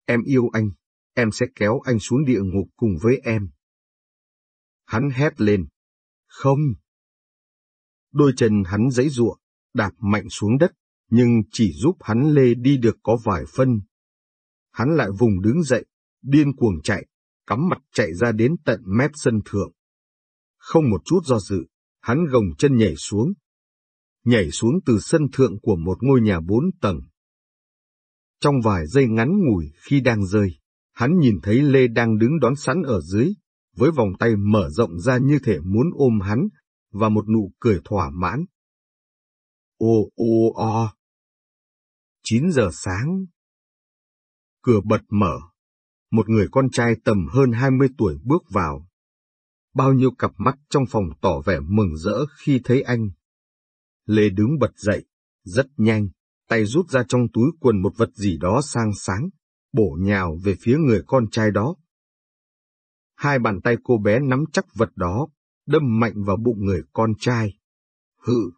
Em yêu anh, em sẽ kéo anh xuống địa ngục cùng với em. Hắn hét lên. Không. Đôi chân hắn giấy ruộng, đạp mạnh xuống đất, nhưng chỉ giúp hắn lê đi được có vài phân. Hắn lại vùng đứng dậy, điên cuồng chạy, cắm mặt chạy ra đến tận mép sân thượng. Không một chút do dự, hắn gồng chân nhảy xuống, nhảy xuống từ sân thượng của một ngôi nhà bốn tầng. Trong vài giây ngắn ngủi khi đang rơi, hắn nhìn thấy Lê đang đứng đón sẵn ở dưới, với vòng tay mở rộng ra như thể muốn ôm hắn, và một nụ cười thỏa mãn. Ô ô o. Chín giờ sáng. Cửa bật mở. Một người con trai tầm hơn hai mươi tuổi bước vào. Bao nhiêu cặp mắt trong phòng tỏ vẻ mừng rỡ khi thấy anh. Lê đứng bật dậy, rất nhanh, tay rút ra trong túi quần một vật gì đó sang sáng, bổ nhào về phía người con trai đó. Hai bàn tay cô bé nắm chắc vật đó, đâm mạnh vào bụng người con trai. Hự!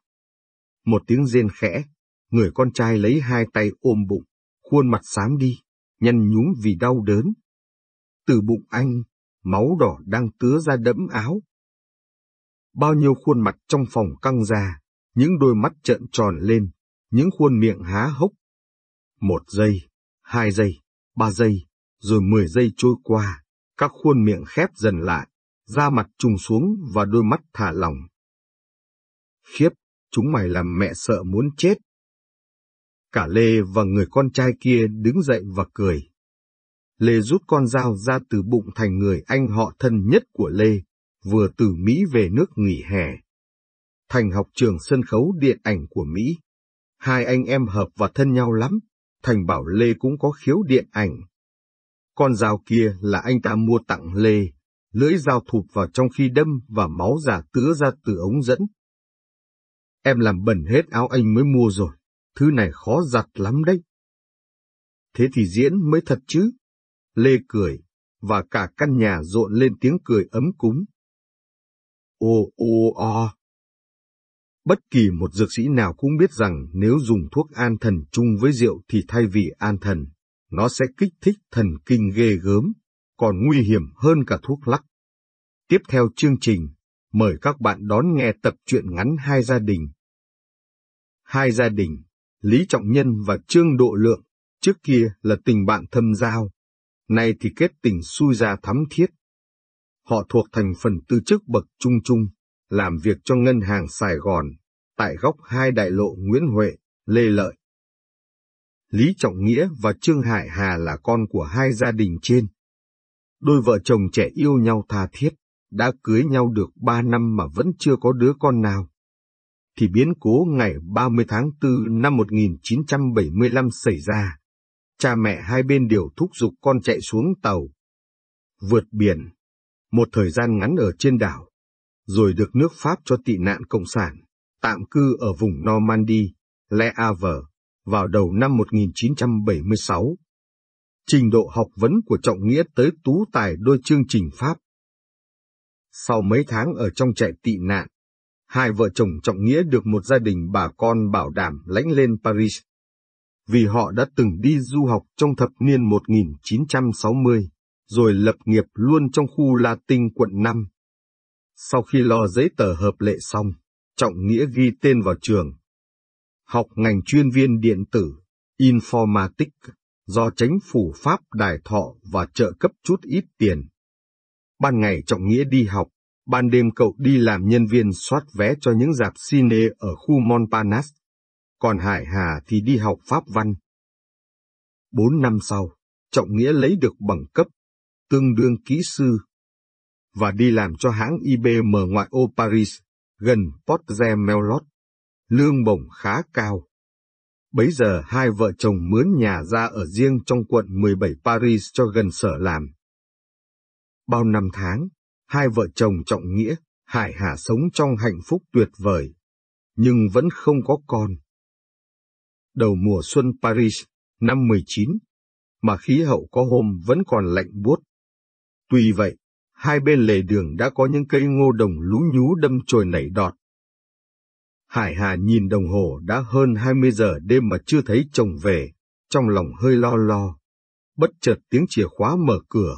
Một tiếng rên khẽ, người con trai lấy hai tay ôm bụng, khuôn mặt xám đi, nhăn nhúm vì đau đớn. Từ bụng anh, máu đỏ đang tứa ra đẫm áo. Bao nhiêu khuôn mặt trong phòng căng ra, những đôi mắt trợn tròn lên, những khuôn miệng há hốc. Một giây, Hai giây, ba giây, rồi mười giây trôi qua, các khuôn miệng khép dần lại, da mặt trùng xuống và đôi mắt thả lỏng. Khiếp, chúng mày làm mẹ sợ muốn chết. Cả Lê và người con trai kia đứng dậy và cười. Lê rút con dao ra từ bụng thành người anh họ thân nhất của Lê, vừa từ Mỹ về nước nghỉ hè. Thành học trường sân khấu điện ảnh của Mỹ. Hai anh em hợp và thân nhau lắm, Thành bảo Lê cũng có khiếu điện ảnh. Con dao kia là anh ta mua tặng Lê, lưỡi dao thụp vào trong khi đâm và máu giả tứa ra từ ống dẫn. Em làm bẩn hết áo anh mới mua rồi, thứ này khó giặt lắm đấy. Thế thì diễn mới thật chứ. Lê cười, và cả căn nhà rộn lên tiếng cười ấm cúng. Ô ô o. Bất kỳ một dược sĩ nào cũng biết rằng nếu dùng thuốc an thần chung với rượu thì thay vì an thần, nó sẽ kích thích thần kinh ghê gớm, còn nguy hiểm hơn cả thuốc lắc. Tiếp theo chương trình, mời các bạn đón nghe tập truyện ngắn Hai gia đình. Hai gia đình, Lý Trọng Nhân và Trương Độ Lượng, trước kia là tình bạn thâm giao, nay thì kết tình xui ra thắm thiết. Họ thuộc thành phần tư chức bậc trung trung, làm việc cho ngân hàng Sài Gòn, tại góc hai đại lộ Nguyễn Huệ, Lê Lợi. Lý Trọng Nghĩa và Trương Hải Hà là con của hai gia đình trên. Đôi vợ chồng trẻ yêu nhau tha thiết, đã cưới nhau được ba năm mà vẫn chưa có đứa con nào. Thì biến cố ngày 30 tháng 4 năm 1975 xảy ra. Cha mẹ hai bên đều thúc giục con chạy xuống tàu. Vượt biển, một thời gian ngắn ở trên đảo, rồi được nước Pháp cho tị nạn Cộng sản, tạm cư ở vùng Normandy, Le Havre, vào đầu năm 1976. Trình độ học vấn của Trọng Nghĩa tới tú tài đôi chương trình Pháp. Sau mấy tháng ở trong trại tị nạn, hai vợ chồng Trọng Nghĩa được một gia đình bà con bảo đảm lãnh lên Paris. Vì họ đã từng đi du học trong thập niên 1960, rồi lập nghiệp luôn trong khu Latin quận 5. Sau khi lo giấy tờ hợp lệ xong, Trọng Nghĩa ghi tên vào trường. Học ngành chuyên viên điện tử, Informatics, do chính phủ Pháp đài thọ và trợ cấp chút ít tiền. Ban ngày Trọng Nghĩa đi học, ban đêm cậu đi làm nhân viên soát vé cho những dạp cine ở khu Montparnasse, còn Hải Hà thì đi học Pháp văn. Bốn năm sau, Trọng Nghĩa lấy được bằng cấp, tương đương kỹ sư, và đi làm cho hãng IBM ngoại ô Paris, gần Port Melot. Lương bổng khá cao. Bấy giờ hai vợ chồng mướn nhà ra ở riêng trong quận 17 Paris cho gần sở làm. Bao năm tháng, hai vợ chồng trọng nghĩa, Hải Hà sống trong hạnh phúc tuyệt vời, nhưng vẫn không có con. Đầu mùa xuân Paris, năm 19, mà khí hậu có hôm vẫn còn lạnh buốt. Tuy vậy, hai bên lề đường đã có những cây ngô đồng lú nhú đâm chồi nảy đọt. Hải Hà nhìn đồng hồ đã hơn 20 giờ đêm mà chưa thấy chồng về, trong lòng hơi lo lo. Bất chợt tiếng chìa khóa mở cửa.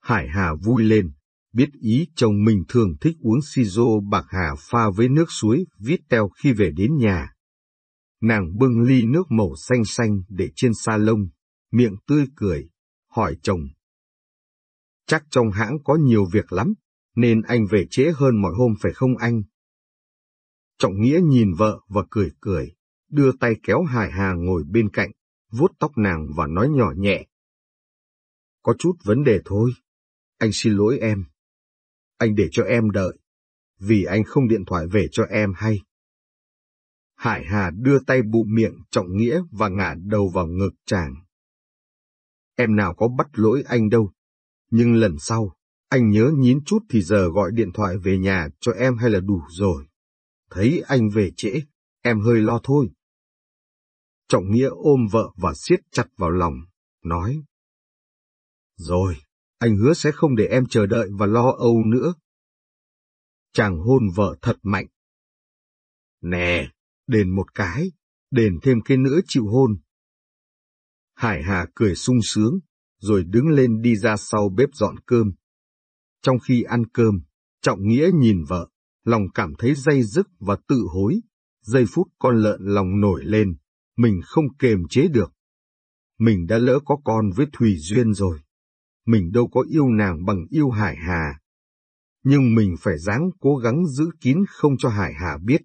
Hải Hà vui lên, biết ý chồng mình thường thích uống siro bạc hà pha với nước suối vít teo khi về đến nhà. Nàng bưng ly nước màu xanh xanh để trên sa lông, miệng tươi cười, hỏi chồng. Chắc trong hãng có nhiều việc lắm, nên anh về trễ hơn mọi hôm phải không anh? Trọng Nghĩa nhìn vợ và cười cười, đưa tay kéo Hải Hà ngồi bên cạnh, vuốt tóc nàng và nói nhỏ nhẹ. Có chút vấn đề thôi, anh xin lỗi em. Anh để cho em đợi, vì anh không điện thoại về cho em hay. Hải Hà đưa tay bụng miệng Trọng Nghĩa và ngả đầu vào ngực chàng. Em nào có bắt lỗi anh đâu, nhưng lần sau, anh nhớ nhín chút thì giờ gọi điện thoại về nhà cho em hay là đủ rồi. Thấy anh về trễ, em hơi lo thôi. Trọng Nghĩa ôm vợ và siết chặt vào lòng, nói. Rồi, anh hứa sẽ không để em chờ đợi và lo âu nữa. Chàng hôn vợ thật mạnh. Nè, đền một cái, đền thêm cái nữa chịu hôn. Hải Hà cười sung sướng, rồi đứng lên đi ra sau bếp dọn cơm. Trong khi ăn cơm, Trọng Nghĩa nhìn vợ, lòng cảm thấy dây dứt và tự hối. Giây phút con lợn lòng nổi lên, mình không kềm chế được. mình đã lỡ có con với Thùy Duyên rồi. Mình đâu có yêu nàng bằng yêu Hải Hà. Nhưng mình phải dáng cố gắng giữ kín không cho Hải Hà biết.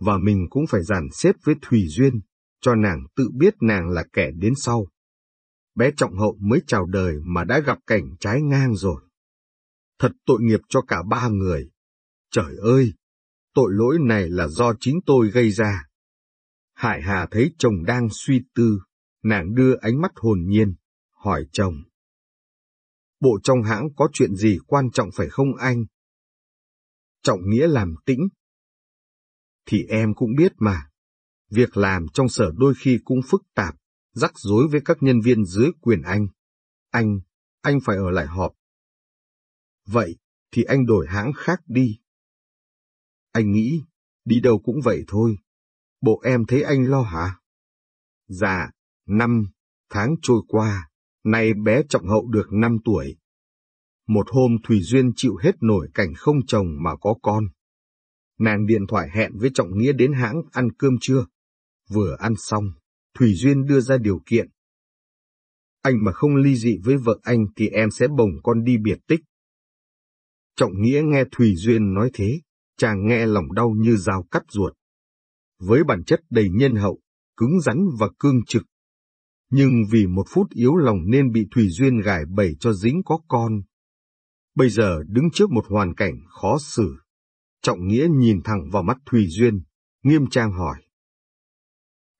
Và mình cũng phải dàn xếp với Thùy Duyên, cho nàng tự biết nàng là kẻ đến sau. Bé Trọng Hậu mới chào đời mà đã gặp cảnh trái ngang rồi. Thật tội nghiệp cho cả ba người. Trời ơi, tội lỗi này là do chính tôi gây ra. Hải Hà thấy chồng đang suy tư, nàng đưa ánh mắt hồn nhiên, hỏi chồng. Bộ trong hãng có chuyện gì quan trọng phải không anh? Trọng nghĩa làm tĩnh. Thì em cũng biết mà, việc làm trong sở đôi khi cũng phức tạp, rắc rối với các nhân viên dưới quyền anh. Anh, anh phải ở lại họp. Vậy, thì anh đổi hãng khác đi. Anh nghĩ, đi đâu cũng vậy thôi. Bộ em thấy anh lo hả? Dạ, năm, tháng trôi qua, nay bé trọng hậu được năm tuổi. Một hôm Thùy Duyên chịu hết nổi cảnh không chồng mà có con. Nàng điện thoại hẹn với Trọng Nghĩa đến hãng ăn cơm trưa. Vừa ăn xong, Thủy Duyên đưa ra điều kiện. Anh mà không ly dị với vợ anh thì em sẽ bồng con đi biệt tích. Trọng Nghĩa nghe Thủy Duyên nói thế, chàng nghe lòng đau như dao cắt ruột. Với bản chất đầy nhân hậu, cứng rắn và cương trực. Nhưng vì một phút yếu lòng nên bị Thủy Duyên gài bẫy cho dính có con. Bây giờ đứng trước một hoàn cảnh khó xử. Trọng Nghĩa nhìn thẳng vào mắt Thủy Duyên, nghiêm trang hỏi.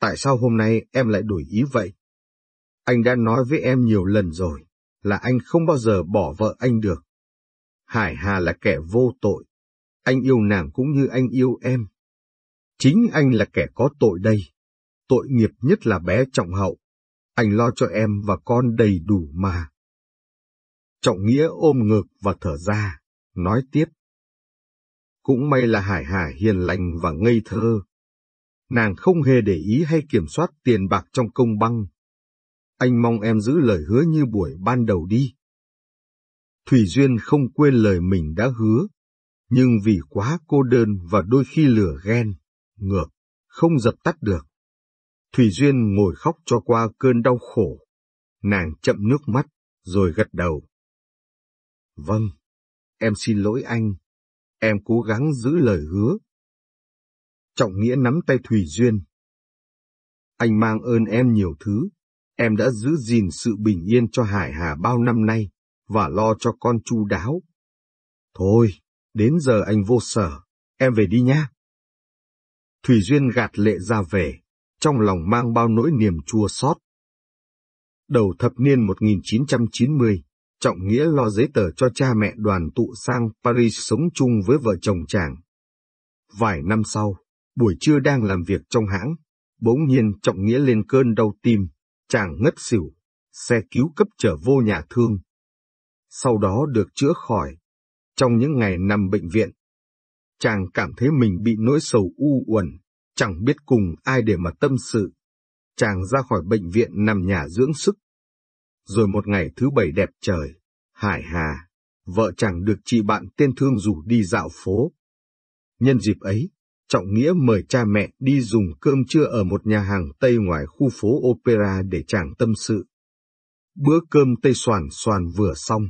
Tại sao hôm nay em lại đổi ý vậy? Anh đã nói với em nhiều lần rồi, là anh không bao giờ bỏ vợ anh được. Hải Hà là kẻ vô tội. Anh yêu nàng cũng như anh yêu em. Chính anh là kẻ có tội đây. Tội nghiệp nhất là bé Trọng Hậu. Anh lo cho em và con đầy đủ mà. Trọng Nghĩa ôm ngực và thở ra, nói tiếp. Cũng may là Hải Hà hiền lành và ngây thơ. Nàng không hề để ý hay kiểm soát tiền bạc trong công băng. Anh mong em giữ lời hứa như buổi ban đầu đi. Thủy Duyên không quên lời mình đã hứa, nhưng vì quá cô đơn và đôi khi lửa ghen, ngược, không dập tắt được. Thủy Duyên ngồi khóc cho qua cơn đau khổ. Nàng chậm nước mắt, rồi gật đầu. Vâng, em xin lỗi anh. Em cố gắng giữ lời hứa. Trọng Nghĩa nắm tay Thủy Duyên. Anh mang ơn em nhiều thứ. Em đã giữ gìn sự bình yên cho Hải Hà bao năm nay và lo cho con chu đáo. Thôi, đến giờ anh vô sở, em về đi nhá. Thủy Duyên gạt lệ ra về, trong lòng mang bao nỗi niềm chua xót. Đầu thập niên 1990, Trọng Nghĩa lo giấy tờ cho cha mẹ đoàn tụ sang Paris sống chung với vợ chồng chàng. Vài năm sau, buổi trưa đang làm việc trong hãng, bỗng nhiên Trọng Nghĩa lên cơn đau tim, chàng ngất xỉu, xe cứu cấp trở vô nhà thương, sau đó được chữa khỏi. Trong những ngày nằm bệnh viện, chàng cảm thấy mình bị nỗi sầu u uẩn, chẳng biết cùng ai để mà tâm sự. Chàng ra khỏi bệnh viện nằm nhà dưỡng sức. Rồi một ngày thứ bảy đẹp trời, Hải Hà, vợ chàng được chị bạn tên Thương rủ đi dạo phố. Nhân dịp ấy, Trọng Nghĩa mời cha mẹ đi dùng cơm trưa ở một nhà hàng Tây ngoài khu phố Opera để chàng tâm sự. Bữa cơm Tây soàn soàn vừa xong,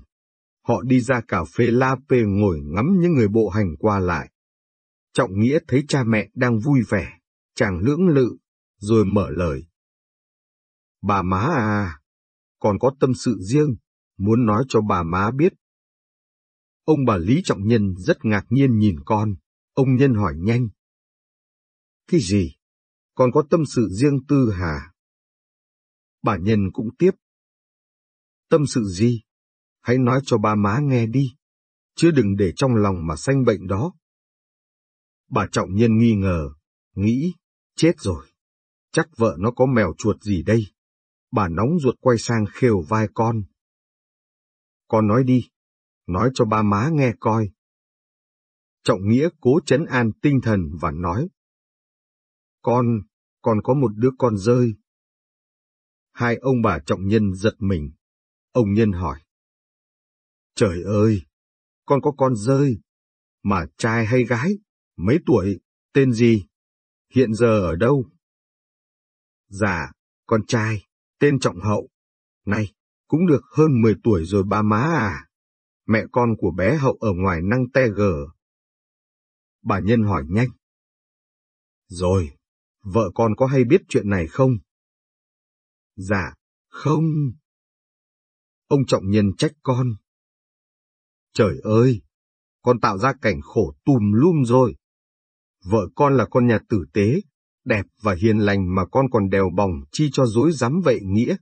Họ đi ra cà phê La Pê ngồi ngắm những người bộ hành qua lại. Trọng Nghĩa thấy cha mẹ đang vui vẻ, chàng lưỡng lự, rồi mở lời. Bà má à, còn có tâm sự riêng, muốn nói cho bà má biết. Ông bà Lý Trọng Nhân rất ngạc nhiên nhìn con, ông Nhân hỏi nhanh. Cái gì? Còn có tâm sự riêng tư hả? Bà Nhân cũng tiếp. Tâm sự gì? hãy nói cho ba má nghe đi, chứ đừng để trong lòng mà sanh bệnh đó. Bà trọng nhân nghi ngờ, nghĩ, chết rồi, chắc vợ nó có mèo chuột gì đây. Bà nóng ruột quay sang khều vai con. Con nói đi, nói cho ba má nghe coi. Trọng Nghĩa cố chấn an tinh thần và nói. Con, con có một đứa con rơi. Hai ông bà trọng nhân giật mình. Ông nhân hỏi. Trời ơi, con có con rơi, mà trai hay gái, mấy tuổi, tên gì, hiện giờ ở đâu? Dạ, con trai, tên Trọng Hậu. Này, cũng được hơn 10 tuổi rồi ba má à. Mẹ con của bé Hậu ở ngoài năng te gờ. Bà Nhân hỏi nhanh. Rồi, vợ con có hay biết chuyện này không? Dạ, không. Ông Trọng Nhân trách con. Trời ơi, con tạo ra cảnh khổ tùm lum rồi. Vợ con là con nhà tử tế, đẹp và hiền lành mà con còn đèo bòng chi cho dối dám vậy Nghĩa.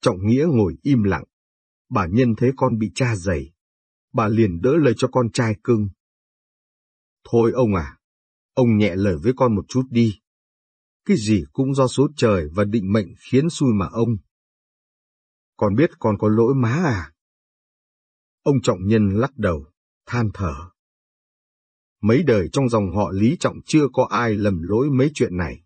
Trọng Nghĩa ngồi im lặng, bà nhân thấy con bị cha dày, bà liền đỡ lời cho con trai cưng. Thôi ông à, ông nhẹ lời với con một chút đi. Cái gì cũng do số trời và định mệnh khiến xui mà ông. Con biết con có lỗi má à? Ông Trọng Nhân lắc đầu, than thở. Mấy đời trong dòng họ Lý Trọng chưa có ai lầm lỗi mấy chuyện này.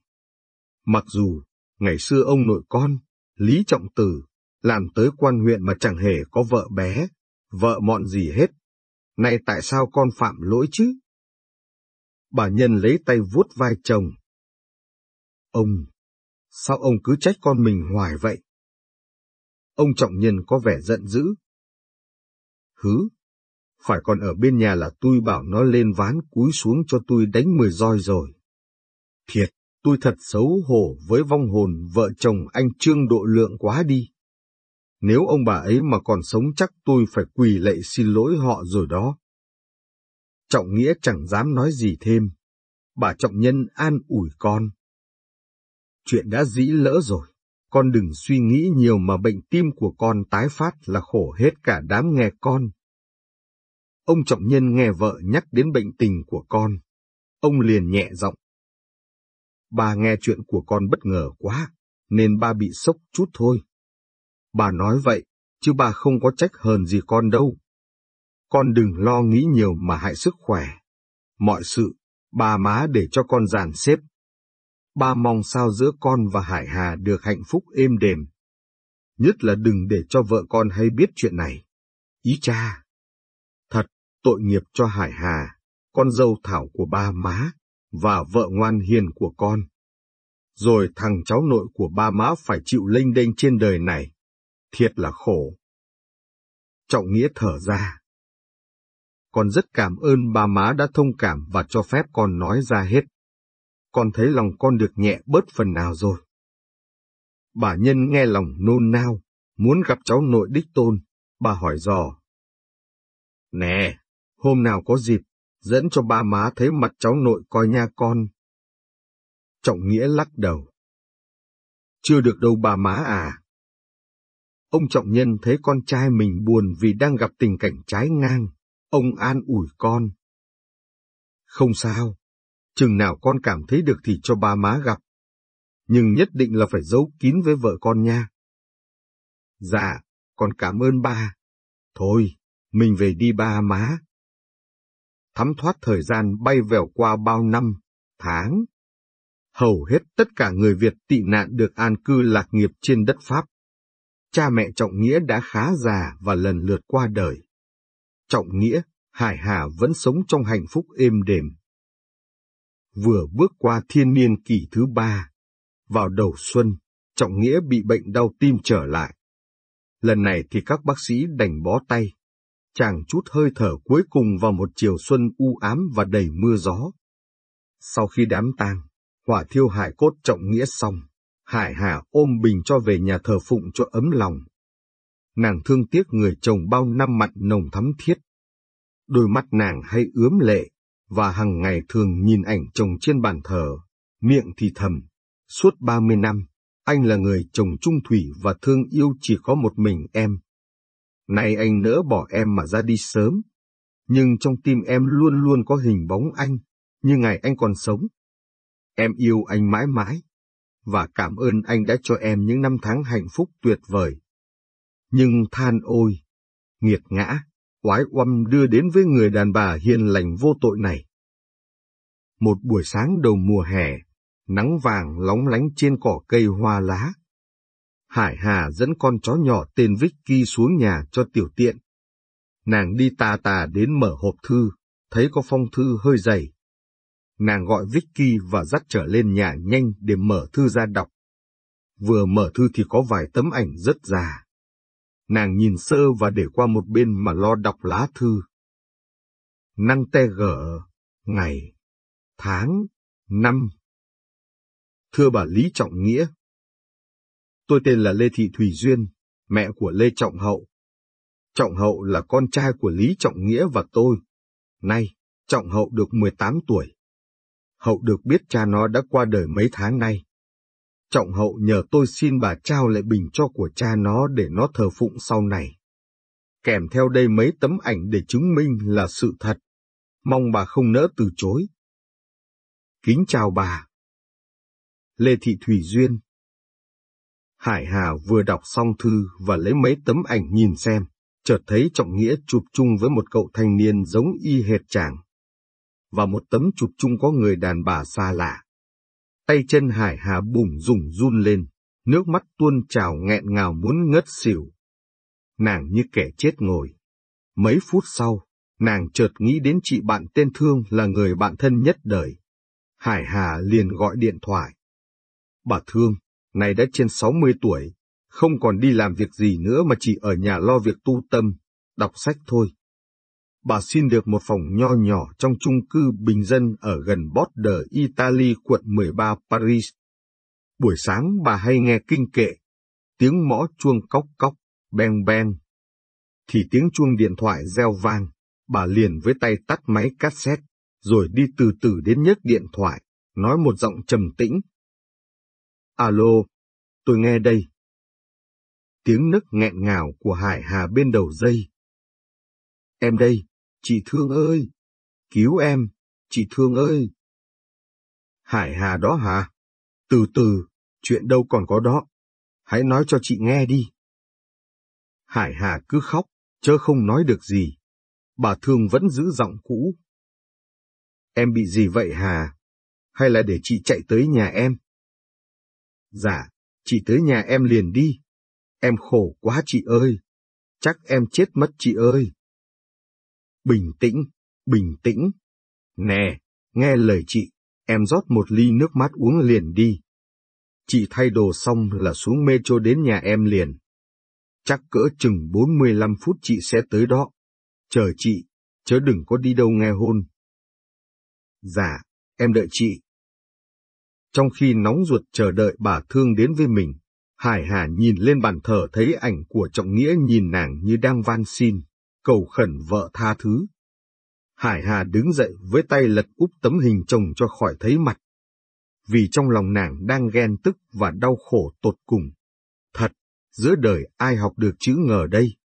Mặc dù, ngày xưa ông nội con, Lý Trọng Tử, làm tới quan huyện mà chẳng hề có vợ bé, vợ mọn gì hết. Này tại sao con phạm lỗi chứ? Bà Nhân lấy tay vuốt vai chồng. Ông, sao ông cứ trách con mình hoài vậy? Ông Trọng Nhân có vẻ giận dữ. Hứ, phải còn ở bên nhà là tôi bảo nó lên ván cúi xuống cho tôi đánh mười roi rồi. Thiệt, tôi thật xấu hổ với vong hồn vợ chồng anh Trương Độ Lượng quá đi. Nếu ông bà ấy mà còn sống chắc tôi phải quỳ lạy xin lỗi họ rồi đó. Trọng Nghĩa chẳng dám nói gì thêm. Bà Trọng Nhân an ủi con. Chuyện đã dĩ lỡ rồi, con đừng suy nghĩ nhiều mà bệnh tim của con tái phát là khổ hết cả đám nghe con. Ông Trọng Nhân nghe vợ nhắc đến bệnh tình của con. Ông liền nhẹ giọng. Bà nghe chuyện của con bất ngờ quá, nên ba bị sốc chút thôi. Bà nói vậy, chứ bà không có trách hờn gì con đâu. Con đừng lo nghĩ nhiều mà hại sức khỏe. Mọi sự, bà má để cho con dàn xếp. Ba mong sao giữa con và Hải Hà được hạnh phúc êm đềm. Nhất là đừng để cho vợ con hay biết chuyện này. Ý cha. Thật, tội nghiệp cho Hải Hà, con dâu thảo của ba má, và vợ ngoan hiền của con. Rồi thằng cháu nội của ba má phải chịu lênh đênh trên đời này. Thiệt là khổ. Trọng Nghĩa thở ra. Con rất cảm ơn ba má đã thông cảm và cho phép con nói ra hết. Con thấy lòng con được nhẹ bớt phần nào rồi. Bà Nhân nghe lòng nôn nao, muốn gặp cháu nội đích tôn, bà hỏi dò. Nè, hôm nào có dịp, dẫn cho ba má thấy mặt cháu nội coi nha con. Trọng Nghĩa lắc đầu. Chưa được đâu bà má à. Ông Trọng Nhân thấy con trai mình buồn vì đang gặp tình cảnh trái ngang, ông an ủi con. Không sao, chừng nào con cảm thấy được thì cho ba má gặp. Nhưng nhất định là phải giấu kín với vợ con nha. Dạ, con cảm ơn ba. Thôi, mình về đi ba má. Thắm thoát thời gian bay vèo qua bao năm, tháng. Hầu hết tất cả người Việt tị nạn được an cư lạc nghiệp trên đất Pháp. Cha mẹ Trọng Nghĩa đã khá già và lần lượt qua đời. Trọng Nghĩa, Hải Hà vẫn sống trong hạnh phúc êm đềm. Vừa bước qua thiên niên kỷ thứ ba, vào đầu xuân, Trọng Nghĩa bị bệnh đau tim trở lại. Lần này thì các bác sĩ đành bó tay, chàng chút hơi thở cuối cùng vào một chiều xuân u ám và đầy mưa gió. Sau khi đám tang, hỏa thiêu hải cốt trọng nghĩa xong, Hải Hà ôm Bình cho về nhà thờ phụng cho ấm lòng. Nàng thương tiếc người chồng bao năm mặn nồng thắm thiết. Đôi mắt nàng hay ướm lệ, và hàng ngày thường nhìn ảnh chồng trên bàn thờ, miệng thì thầm. Suốt ba mươi năm, anh là người chồng trung thủy và thương yêu chỉ có một mình em. Nay anh nỡ bỏ em mà ra đi sớm, nhưng trong tim em luôn luôn có hình bóng anh, như ngày anh còn sống. Em yêu anh mãi mãi, và cảm ơn anh đã cho em những năm tháng hạnh phúc tuyệt vời. Nhưng than ôi, nghiệt ngã, oái oăm đưa đến với người đàn bà hiền lành vô tội này. Một buổi sáng đầu mùa hè, nắng vàng lóng lánh trên cỏ cây hoa lá, Hải Hà dẫn con chó nhỏ tên Vicky xuống nhà cho tiểu tiện. Nàng đi tà tà đến mở hộp thư, thấy có phong thư hơi dày. Nàng gọi Vicky và dắt trở lên nhà nhanh để mở thư ra đọc. vừa mở thư thì có vài tấm ảnh rất già. Nàng nhìn sơ và để qua một bên mà lo đọc lá thư. Năng te gở, ngày, tháng, năm. Thưa bà Lý Trọng Nghĩa, tôi tên là Lê Thị Thủy Duyên, mẹ của Lê Trọng Hậu. Trọng Hậu là con trai của Lý Trọng Nghĩa và tôi. Nay, Trọng Hậu được 18 tuổi. Hậu được biết cha nó đã qua đời mấy tháng nay. Trọng Hậu nhờ tôi xin bà trao lại bình cho của cha nó để nó thờ phụng sau này. Kèm theo đây mấy tấm ảnh để chứng minh là sự thật. Mong bà không nỡ từ chối. Kính chào bà. Lê Thị Thủy Duyên Hải Hà vừa đọc xong thư và lấy mấy tấm ảnh nhìn xem, chợt thấy Trọng Nghĩa chụp chung với một cậu thanh niên giống y hệt chàng. Và một tấm chụp chung có người đàn bà xa lạ. Tay chân Hải Hà bùng rùng run lên, nước mắt tuôn trào nghẹn ngào muốn ngất xỉu. Nàng như kẻ chết ngồi. Mấy phút sau, nàng chợt nghĩ đến chị bạn tên Thương là người bạn thân nhất đời. Hải Hà liền gọi điện thoại. Bà Thương, này đã trên 60 tuổi, không còn đi làm việc gì nữa mà chỉ ở nhà lo việc tu tâm, đọc sách thôi. Bà xin được một phòng nho nhỏ trong chung cư bình dân ở gần border Italy quận 13 Paris. Buổi sáng bà hay nghe kinh kệ, tiếng mõ chuông cóc cóc, beng beng. Thì tiếng chuông điện thoại reo vang, bà liền với tay tắt máy cassette, rồi đi từ từ đến nhấc điện thoại, nói một giọng trầm tĩnh. Alo, tôi nghe đây. Tiếng nức nghẹn ngào của Hải Hà bên đầu dây. Em đây, chị Thương ơi! Cứu em, chị Thương ơi! Hải Hà đó hả? Từ từ, chuyện đâu còn có đó. Hãy nói cho chị nghe đi. Hải Hà cứ khóc, chớ không nói được gì. Bà Thương vẫn giữ giọng cũ. Em bị gì vậy Hà? Hay là để chị chạy tới nhà em? Dạ, chị tới nhà em liền đi. Em khổ quá chị ơi. Chắc em chết mất chị ơi. Bình tĩnh, bình tĩnh. Nè, nghe lời chị, em rót một ly nước mát uống liền đi. Chị thay đồ xong là xuống metro đến nhà em liền. Chắc cỡ chừng 45 phút chị sẽ tới đó. Chờ chị, chớ đừng có đi đâu nghe hôn. Dạ, em đợi chị. Trong khi nóng ruột chờ đợi bà Thương đến với mình, Hải Hà nhìn lên bàn thờ thấy ảnh của Trọng Nghĩa nhìn nàng như đang van xin, cầu khẩn vợ tha thứ. Hải Hà đứng dậy với tay lật úp tấm hình chồng cho khỏi thấy mặt. Vì trong lòng nàng đang ghen tức và đau khổ tột cùng. Thật, giữa đời ai học được chữ ngờ đây?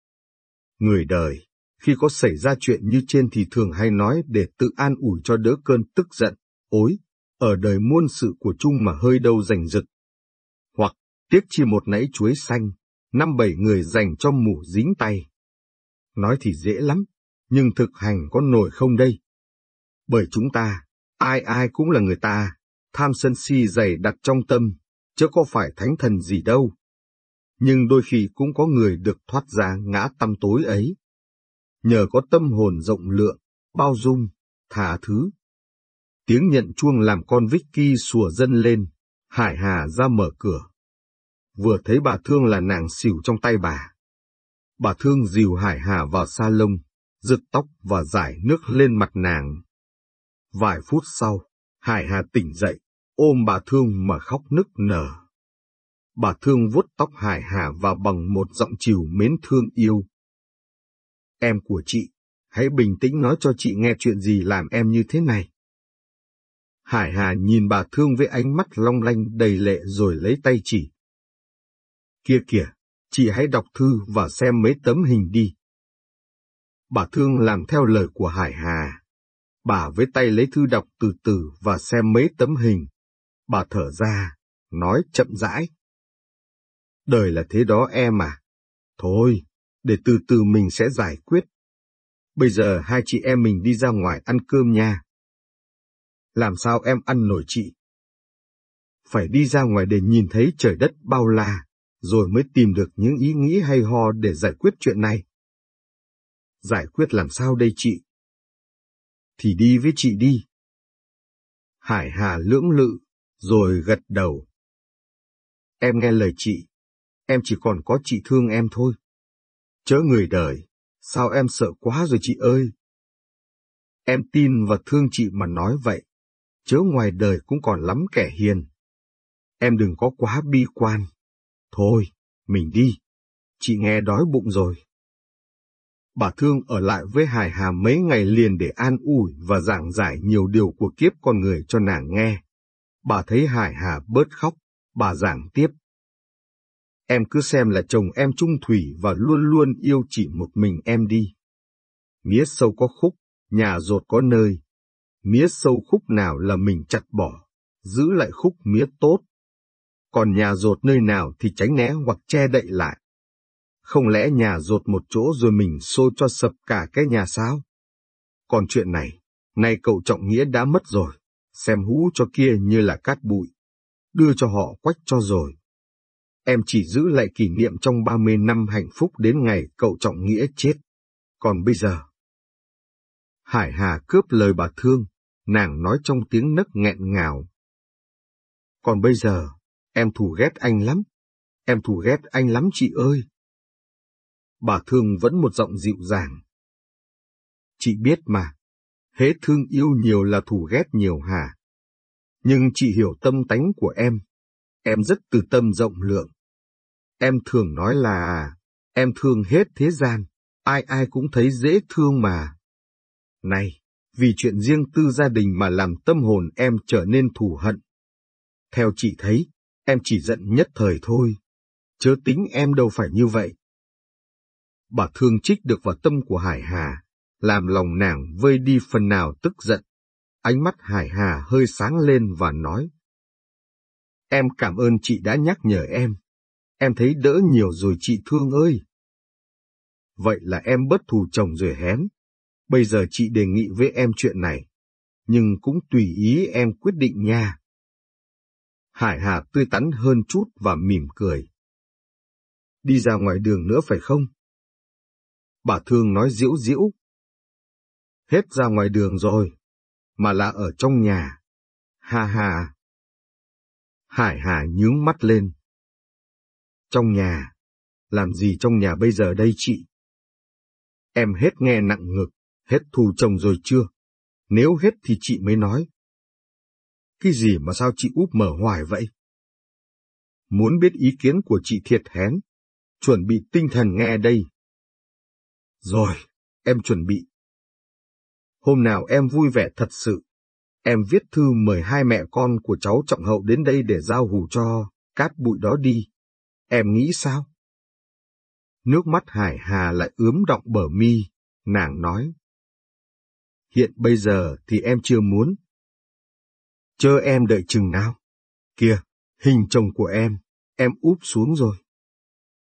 Người đời, khi có xảy ra chuyện như trên thì thường hay nói để tự an ủi cho đỡ cơn tức giận, ối, ở đời muôn sự của chung mà hơi đâu rành rực. Hoặc, tiếc chi một nãy chuối xanh, năm bảy người dành cho mủ dính tay. Nói thì dễ lắm, nhưng thực hành có nổi không đây? Bởi chúng ta, ai ai cũng là người ta, tham sân si dày đặt trong tâm, chứ có phải thánh thần gì đâu. Nhưng đôi khi cũng có người được thoát ra ngã tâm tối ấy. Nhờ có tâm hồn rộng lượng, bao dung, thả thứ. Tiếng nhận chuông làm con Vicky sủa dân lên, Hải Hà ra mở cửa. Vừa thấy bà Thương là nàng xỉu trong tay bà. Bà Thương dìu Hải Hà vào sa lông, giật tóc và giải nước lên mặt nàng. Vài phút sau, Hải Hà tỉnh dậy, ôm bà Thương mà khóc nức nở. Bà Thương vuốt tóc Hải Hà và bằng một giọng chiều mến thương yêu. Em của chị, hãy bình tĩnh nói cho chị nghe chuyện gì làm em như thế này. Hải Hà nhìn bà Thương với ánh mắt long lanh đầy lệ rồi lấy tay chỉ. Kia kìa, chị hãy đọc thư và xem mấy tấm hình đi. Bà Thương làm theo lời của Hải Hà. Bà với tay lấy thư đọc từ từ và xem mấy tấm hình. Bà thở ra, nói chậm rãi. Đời là thế đó em à. Thôi, để từ từ mình sẽ giải quyết. Bây giờ hai chị em mình đi ra ngoài ăn cơm nha. Làm sao em ăn nổi chị? Phải đi ra ngoài để nhìn thấy trời đất bao la, rồi mới tìm được những ý nghĩ hay ho để giải quyết chuyện này. Giải quyết làm sao đây chị? Thì đi với chị đi. Hải Hà lưỡng lự, rồi gật đầu. em nghe lời chị. Em chỉ còn có chị thương em thôi. Chớ người đời, sao em sợ quá rồi chị ơi. Em tin và thương chị mà nói vậy. Chớ ngoài đời cũng còn lắm kẻ hiền. Em đừng có quá bi quan. Thôi, mình đi. Chị nghe đói bụng rồi. Bà Thương ở lại với Hải Hà mấy ngày liền để an ủi và giảng giải nhiều điều của kiếp con người cho nàng nghe. Bà thấy Hải Hà bớt khóc, bà giảng tiếp. Em cứ xem là chồng em trung thủy và luôn luôn yêu chỉ một mình em đi. Mía sâu có khúc, nhà rột có nơi. Mía sâu khúc nào là mình chặt bỏ, giữ lại khúc mía tốt. Còn nhà rột nơi nào thì tránh né hoặc che đậy lại. Không lẽ nhà rột một chỗ rồi mình xô cho sập cả cái nhà sao? Còn chuyện này, nay cậu trọng nghĩa đã mất rồi, xem hũ cho kia như là cát bụi. Đưa cho họ quách cho rồi. Em chỉ giữ lại kỷ niệm trong 30 năm hạnh phúc đến ngày cậu trọng nghĩa chết. Còn bây giờ... Hải Hà cướp lời bà thương, nàng nói trong tiếng nấc nghẹn ngào. Còn bây giờ, em thù ghét anh lắm. Em thù ghét anh lắm chị ơi. Bà thương vẫn một giọng dịu dàng. Chị biết mà, hễ thương yêu nhiều là thù ghét nhiều hả? Nhưng chị hiểu tâm tánh của em. Em rất từ tâm rộng lượng. Em thường nói là, em thương hết thế gian, ai ai cũng thấy dễ thương mà. Này, vì chuyện riêng tư gia đình mà làm tâm hồn em trở nên thù hận. Theo chị thấy, em chỉ giận nhất thời thôi. Chớ tính em đâu phải như vậy. Bà thương trích được vào tâm của Hải Hà, làm lòng nàng vơi đi phần nào tức giận. Ánh mắt Hải Hà hơi sáng lên và nói. Em cảm ơn chị đã nhắc nhở em. Em thấy đỡ nhiều rồi chị thương ơi. Vậy là em bất thù chồng rồi hén. Bây giờ chị đề nghị với em chuyện này, nhưng cũng tùy ý em quyết định nha. Hải Hà tươi tắn hơn chút và mỉm cười. Đi ra ngoài đường nữa phải không? Bà Thương nói diễu diễu. Hết ra ngoài đường rồi, mà là ở trong nhà. Ha ha. Hải Hà nhướng mắt lên. Trong nhà? Làm gì trong nhà bây giờ đây chị? Em hết nghe nặng ngực, hết thù chồng rồi chưa? Nếu hết thì chị mới nói. Cái gì mà sao chị úp mở hoài vậy? Muốn biết ý kiến của chị thiệt hén, chuẩn bị tinh thần nghe đây. Rồi, em chuẩn bị. Hôm nào em vui vẻ thật sự, em viết thư mời hai mẹ con của cháu Trọng Hậu đến đây để giao hù cho cát bụi đó đi. Em nghĩ sao? Nước mắt Hải Hà lại ướm động bờ mi, nàng nói. Hiện bây giờ thì em chưa muốn. Chớ em đợi chừng nào. Kìa, hình chồng của em, em úp xuống rồi.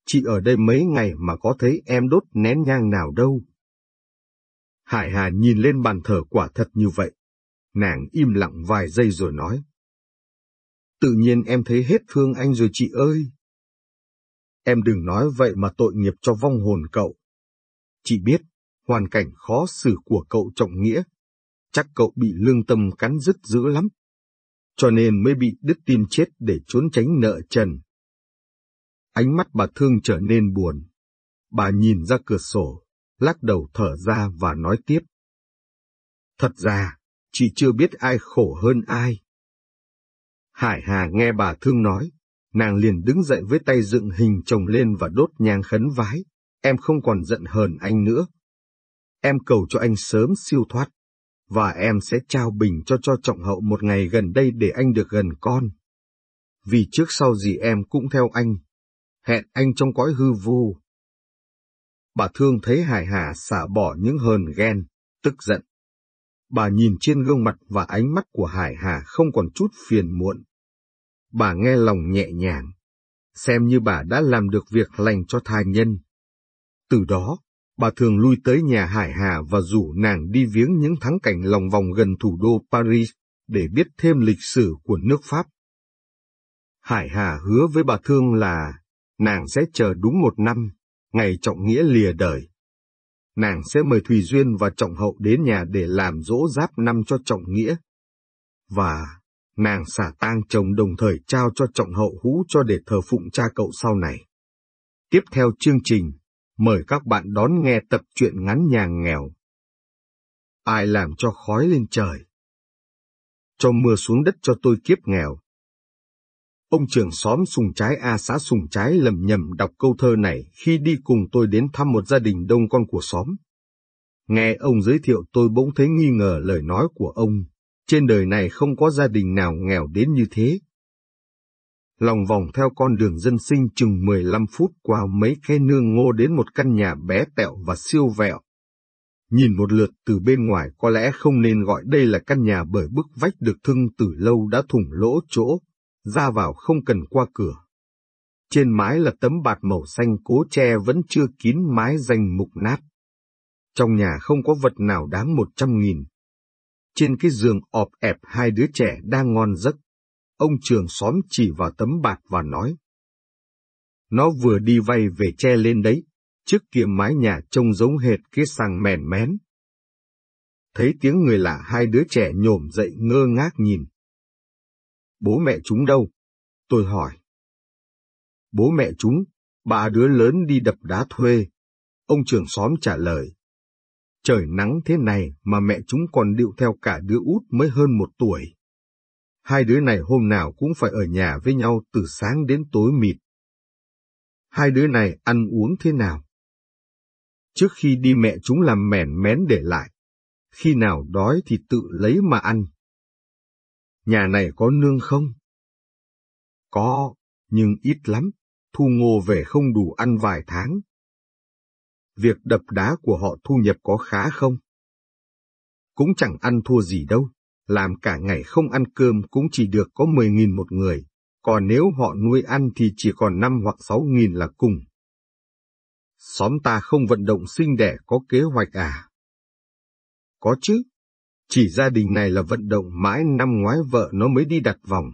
Chị ở đây mấy ngày mà có thấy em đốt nén nhang nào đâu. Hải Hà nhìn lên bàn thờ quả thật như vậy. Nàng im lặng vài giây rồi nói. Tự nhiên em thấy hết thương anh rồi chị ơi. Em đừng nói vậy mà tội nghiệp cho vong hồn cậu. Chị biết, hoàn cảnh khó xử của cậu trọng nghĩa. Chắc cậu bị lương tâm cắn rứt dữ lắm. Cho nên mới bị đứt tim chết để trốn tránh nợ trần. Ánh mắt bà thương trở nên buồn. Bà nhìn ra cửa sổ, lắc đầu thở ra và nói tiếp. Thật ra, chị chưa biết ai khổ hơn ai. Hải Hà nghe bà thương nói, nàng liền đứng dậy với tay dựng hình chồng lên và đốt nhang khấn vái. Em không còn giận hờn anh nữa. Em cầu cho anh sớm siêu thoát, và em sẽ trao bình cho cho trọng hậu một ngày gần đây để anh được gần con. Vì trước sau gì em cũng theo anh, hẹn anh trong cõi hư vô. Bà thương thấy Hải Hà xả bỏ những hờn ghen, tức giận. Bà nhìn trên gương mặt và ánh mắt của Hải Hà không còn chút phiền muộn. Bà nghe lòng nhẹ nhàng, xem như bà đã làm được việc lành cho thai nhân. Từ đó, bà thường lui tới nhà Hải Hà và rủ nàng đi viếng những thắng cảnh lòng vòng gần thủ đô Paris để biết thêm lịch sử của nước Pháp. Hải Hà hứa với bà Thương là nàng sẽ chờ đúng một năm, ngày trọng nghĩa lìa đời. Nàng sẽ mời Thùy Duyên và Trọng Hậu đến nhà để làm dỗ giáp năm cho Trọng Nghĩa. Và nàng xả tang chồng đồng thời trao cho trọng hậu hũ cho để thờ phụng cha cậu sau này. Tiếp theo chương trình, mời các bạn đón nghe tập truyện ngắn nhàng nghèo. Ai làm cho khói lên trời? Cho mưa xuống đất cho tôi kiếp nghèo. Ông trưởng xóm Sùng Trái A xã Sùng Trái lầm nhầm đọc câu thơ này khi đi cùng tôi đến thăm một gia đình đông con của xóm. Nghe ông giới thiệu tôi bỗng thấy nghi ngờ lời nói của ông, trên đời này không có gia đình nào nghèo đến như thế. Lòng vòng theo con đường dân sinh chừng 15 phút qua mấy khe nương ngô đến một căn nhà bé tẹo và siêu vẹo. Nhìn một lượt từ bên ngoài có lẽ không nên gọi đây là căn nhà bởi bức vách được thưng từ lâu đã thủng lỗ chỗ, ra vào không cần qua cửa. Trên mái là tấm bạt màu xanh cố tre vẫn chưa kín mái danh mục nát. Trong nhà không có vật nào đáng một trăm nghìn. Trên cái giường ọp ẹp hai đứa trẻ đang ngon giấc. Ông trường xóm chỉ vào tấm bạc và nói. Nó vừa đi vay về che lên đấy, trước kia mái nhà trông giống hệt cái sàng mèn mén. Thấy tiếng người lạ hai đứa trẻ nhổm dậy ngơ ngác nhìn. Bố mẹ chúng đâu? Tôi hỏi. Bố mẹ chúng, ba đứa lớn đi đập đá thuê. Ông trưởng xóm trả lời. Trời nắng thế này mà mẹ chúng còn điệu theo cả đứa út mới hơn một tuổi. Hai đứa này hôm nào cũng phải ở nhà với nhau từ sáng đến tối mịt. Hai đứa này ăn uống thế nào? Trước khi đi mẹ chúng làm mẻn mén để lại. Khi nào đói thì tự lấy mà ăn. Nhà này có nương không? Có, nhưng ít lắm, thu ngô về không đủ ăn vài tháng. Việc đập đá của họ thu nhập có khá không? Cũng chẳng ăn thua gì đâu, làm cả ngày không ăn cơm cũng chỉ được có 10.000 một người, còn nếu họ nuôi ăn thì chỉ còn 5 hoặc 6.000 là cùng. Xóm ta không vận động sinh đẻ có kế hoạch à? Có chứ, chỉ gia đình này là vận động mãi năm ngoái vợ nó mới đi đặt vòng.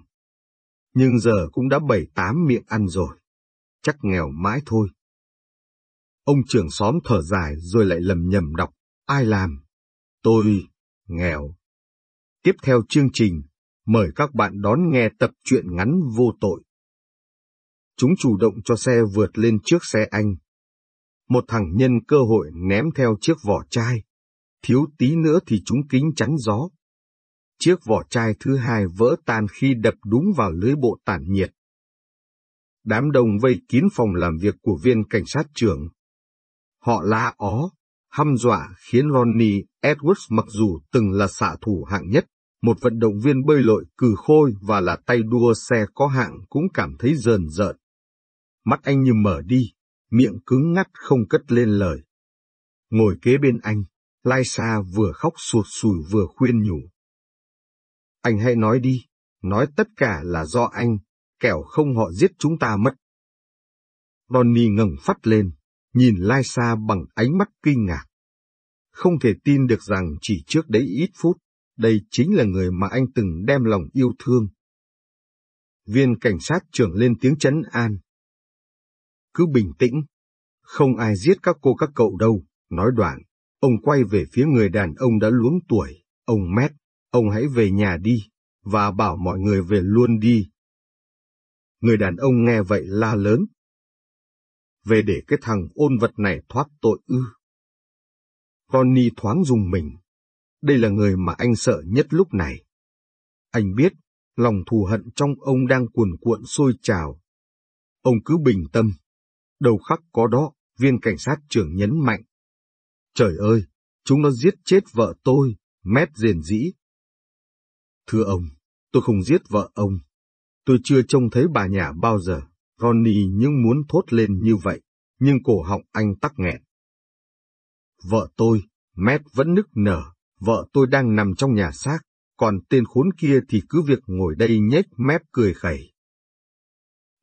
Nhưng giờ cũng đã bảy tám miệng ăn rồi. Chắc nghèo mãi thôi. Ông trưởng xóm thở dài rồi lại lầm nhầm đọc. Ai làm? Tôi, nghèo. Tiếp theo chương trình, mời các bạn đón nghe tập truyện ngắn vô tội. Chúng chủ động cho xe vượt lên trước xe anh. Một thằng nhân cơ hội ném theo chiếc vỏ chai thiếu tí nữa thì chúng kính chắn gió. Chiếc vỏ chai thứ hai vỡ tan khi đập đúng vào lưới bộ tản nhiệt. Đám đông vây kín phòng làm việc của viên cảnh sát trưởng. Họ la ó, hăm dọa khiến Ronnie Edwards mặc dù từng là xạ thủ hạng nhất, một vận động viên bơi lội cừ khôi và là tay đua xe có hạng cũng cảm thấy rờn rợn. Mắt anh như mở đi, miệng cứng ngắt không cất lên lời. Ngồi kế bên anh, Lysa vừa khóc sụt sùi vừa khuyên nhủ. Anh hãy nói đi, nói tất cả là do anh, kẻo không họ giết chúng ta mất. Ronnie ngẩng phát lên, nhìn Lai Sa bằng ánh mắt kinh ngạc. Không thể tin được rằng chỉ trước đấy ít phút, đây chính là người mà anh từng đem lòng yêu thương. Viên cảnh sát trưởng lên tiếng chấn an. Cứ bình tĩnh, không ai giết các cô các cậu đâu, nói đoạn. Ông quay về phía người đàn ông đã luống tuổi, ông Mét, ông hãy về nhà đi, và bảo mọi người về luôn đi. Người đàn ông nghe vậy la lớn. Về để cái thằng ôn vật này thoát tội ư. Connie thoáng dùng mình. Đây là người mà anh sợ nhất lúc này. Anh biết, lòng thù hận trong ông đang cuồn cuộn sôi trào. Ông cứ bình tâm. Đầu khắc có đó, viên cảnh sát trưởng nhấn mạnh. Trời ơi, chúng nó giết chết vợ tôi, mét rền dĩ. Thưa ông, tôi không giết vợ ông. Tôi chưa trông thấy bà nhà bao giờ, Ronnie nhưng muốn thốt lên như vậy, nhưng cổ họng anh tắc nghẹn. Vợ tôi, Matt vẫn nức nở, vợ tôi đang nằm trong nhà xác, còn tên khốn kia thì cứ việc ngồi đây nhếch mép cười khẩy.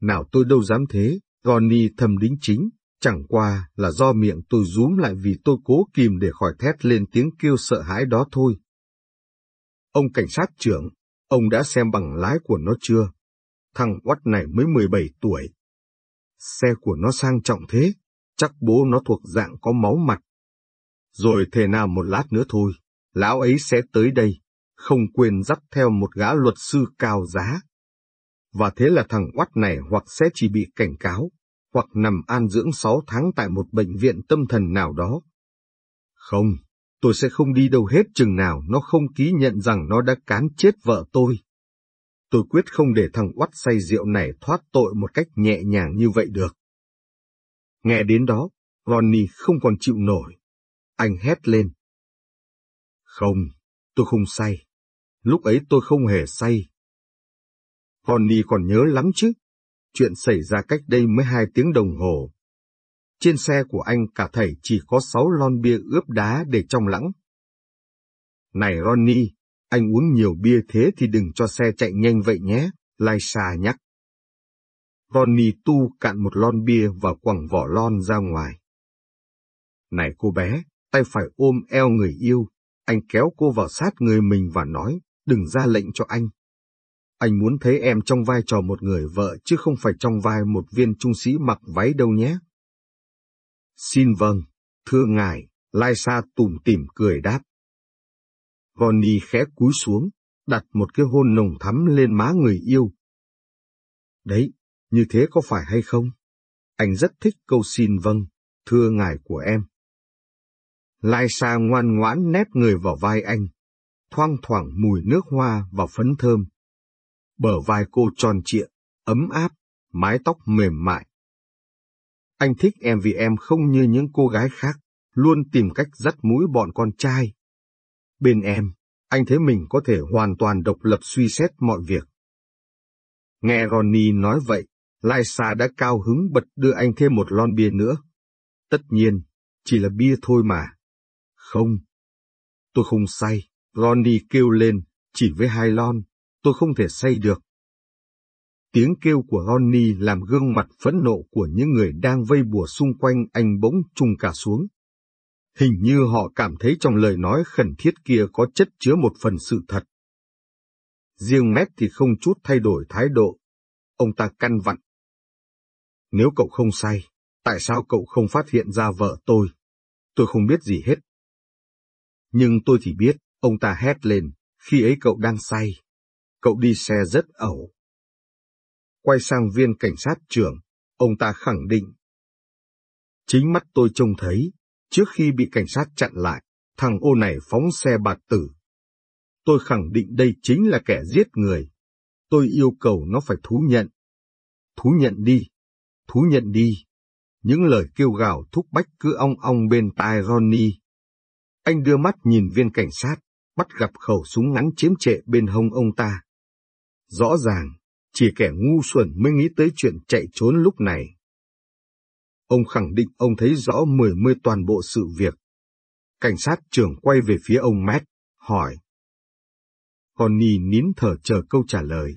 Nào tôi đâu dám thế, Ronnie thầm đính chính, Chẳng qua là do miệng tôi rúm lại vì tôi cố kìm để khỏi thét lên tiếng kêu sợ hãi đó thôi. Ông cảnh sát trưởng, ông đã xem bằng lái của nó chưa? Thằng oắt này mới 17 tuổi. Xe của nó sang trọng thế, chắc bố nó thuộc dạng có máu mặt. Rồi thế nào một lát nữa thôi, lão ấy sẽ tới đây, không quên dắt theo một gã luật sư cao giá. Và thế là thằng oắt này hoặc sẽ chỉ bị cảnh cáo, hoặc nằm an dưỡng 6 tháng tại một bệnh viện tâm thần nào đó. Không, tôi sẽ không đi đâu hết chừng nào nó không ký nhận rằng nó đã cán chết vợ tôi. Tôi quyết không để thằng oắt say rượu này thoát tội một cách nhẹ nhàng như vậy được. Nghe đến đó, Ronnie không còn chịu nổi. Anh hét lên. Không, tôi không say. Lúc ấy tôi không hề say. Ronnie còn nhớ lắm chứ. Chuyện xảy ra cách đây mới hai tiếng đồng hồ. Trên xe của anh cả thảy chỉ có sáu lon bia ướp đá để trong lãng. Này Ronnie, anh uống nhiều bia thế thì đừng cho xe chạy nhanh vậy nhé, Laisha nhắc. Ronnie tu cạn một lon bia và quẳng vỏ lon ra ngoài. Này cô bé, tay phải ôm eo người yêu, anh kéo cô vào sát người mình và nói, đừng ra lệnh cho anh. Anh muốn thấy em trong vai trò một người vợ chứ không phải trong vai một viên trung sĩ mặc váy đâu nhé. Xin vâng, thưa ngài, Lai Sa tủm tỉm cười đáp. Bonnie khẽ cúi xuống, đặt một cái hôn nồng thắm lên má người yêu. Đấy, như thế có phải hay không? Anh rất thích câu xin vâng, thưa ngài của em. Lai Sa ngoan ngoãn nép người vào vai anh, thoang thoảng mùi nước hoa và phấn thơm. Bờ vai cô tròn trịa, ấm áp, mái tóc mềm mại. Anh thích em vì em không như những cô gái khác, luôn tìm cách dắt mũi bọn con trai. Bên em, anh thấy mình có thể hoàn toàn độc lập suy xét mọi việc. Nghe Ronnie nói vậy, Lysa đã cao hứng bật đưa anh thêm một lon bia nữa. Tất nhiên, chỉ là bia thôi mà. Không. Tôi không say, Ronnie kêu lên, chỉ với hai lon, tôi không thể say được. Tiếng kêu của Ronnie làm gương mặt phẫn nộ của những người đang vây bùa xung quanh anh bỗng trùng cả xuống. Hình như họ cảm thấy trong lời nói khẩn thiết kia có chất chứa một phần sự thật. Riêng Matt thì không chút thay đổi thái độ. Ông ta căn vặn. Nếu cậu không say, tại sao cậu không phát hiện ra vợ tôi? Tôi không biết gì hết. Nhưng tôi thì biết, ông ta hét lên, khi ấy cậu đang say. Cậu đi xe rất ẩu. Quay sang viên cảnh sát trưởng, ông ta khẳng định. Chính mắt tôi trông thấy, trước khi bị cảnh sát chặn lại, thằng ô này phóng xe bạt tử. Tôi khẳng định đây chính là kẻ giết người. Tôi yêu cầu nó phải thú nhận. Thú nhận đi, thú nhận đi. Những lời kêu gào thúc bách cứ ong ong bên tai Ronnie. Anh đưa mắt nhìn viên cảnh sát, bắt gặp khẩu súng ngắn chiếm trệ bên hông ông ta. Rõ ràng, chỉ kẻ ngu xuẩn mới nghĩ tới chuyện chạy trốn lúc này. Ông khẳng định ông thấy rõ mười mươi toàn bộ sự việc. Cảnh sát trưởng quay về phía ông Matt, hỏi. Connie nín thở chờ câu trả lời.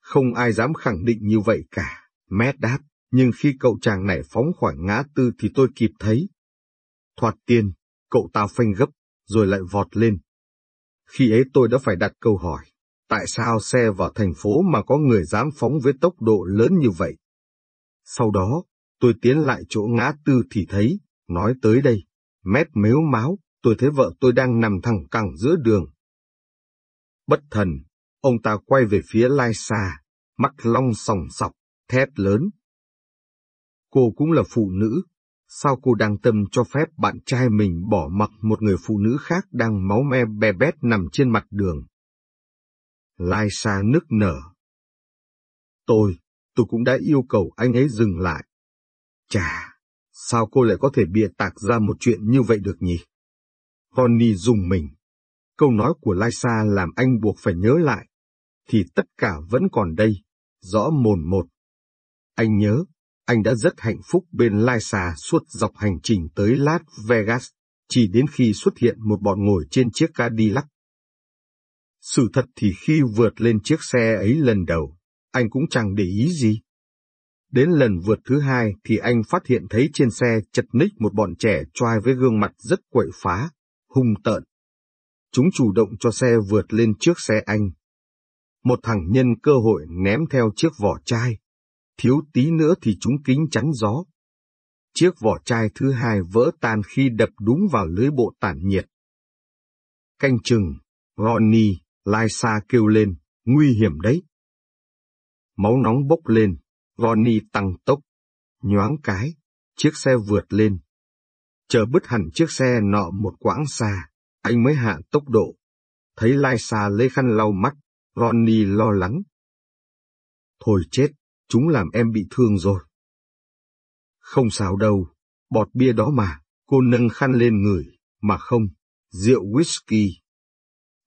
Không ai dám khẳng định như vậy cả, Matt đáp, nhưng khi cậu chàng này phóng khỏi ngã tư thì tôi kịp thấy. Thoạt tiên, cậu ta phanh gấp, rồi lại vọt lên. Khi ấy tôi đã phải đặt câu hỏi, tại sao xe vào thành phố mà có người dám phóng với tốc độ lớn như vậy? Sau đó, tôi tiến lại chỗ ngã tư thì thấy, nói tới đây, mét mếu máu, tôi thấy vợ tôi đang nằm thẳng cẳng giữa đường. Bất thần, ông ta quay về phía lai xa, mắt long sòng sọc, thét lớn. Cô cũng là phụ nữ, sao cô đang tâm cho phép bạn trai mình bỏ mặc một người phụ nữ khác đang máu me bè bét nằm trên mặt đường? Lai xa nức nở. Tôi, tôi cũng đã yêu cầu anh ấy dừng lại. Chà, sao cô lại có thể bịa tạc ra một chuyện như vậy được nhỉ? Connie dùng mình. Câu nói của Laisa làm anh buộc phải nhớ lại. Thì tất cả vẫn còn đây, rõ mồn một. Anh nhớ, anh đã rất hạnh phúc bên Laisa suốt dọc hành trình tới Las Vegas, chỉ đến khi xuất hiện một bọn ngồi trên chiếc Cadillac. Sự thật thì khi vượt lên chiếc xe ấy lần đầu, anh cũng chẳng để ý gì. Đến lần vượt thứ hai thì anh phát hiện thấy trên xe chật ních một bọn trẻ trai với gương mặt rất quậy phá, hung tợn. Chúng chủ động cho xe vượt lên trước xe anh. Một thằng nhân cơ hội ném theo chiếc vỏ chai. Thiếu tí nữa thì chúng kính chắn gió. Chiếc vỏ chai thứ hai vỡ tan khi đập đúng vào lưới bộ tản nhiệt. Canh chừng, Ronnie, Lysa kêu lên, nguy hiểm đấy. Máu nóng bốc lên, Ronnie tăng tốc, nhoáng cái, chiếc xe vượt lên. Chờ bứt hẳn chiếc xe nọ một quãng xa, anh mới hạ tốc độ. Thấy Lysa lấy khăn lau mắt, Ronnie lo lắng. Thôi chết, chúng làm em bị thương rồi. Không sao đâu, bọt bia đó mà, cô nâng khăn lên người, mà không, rượu whisky.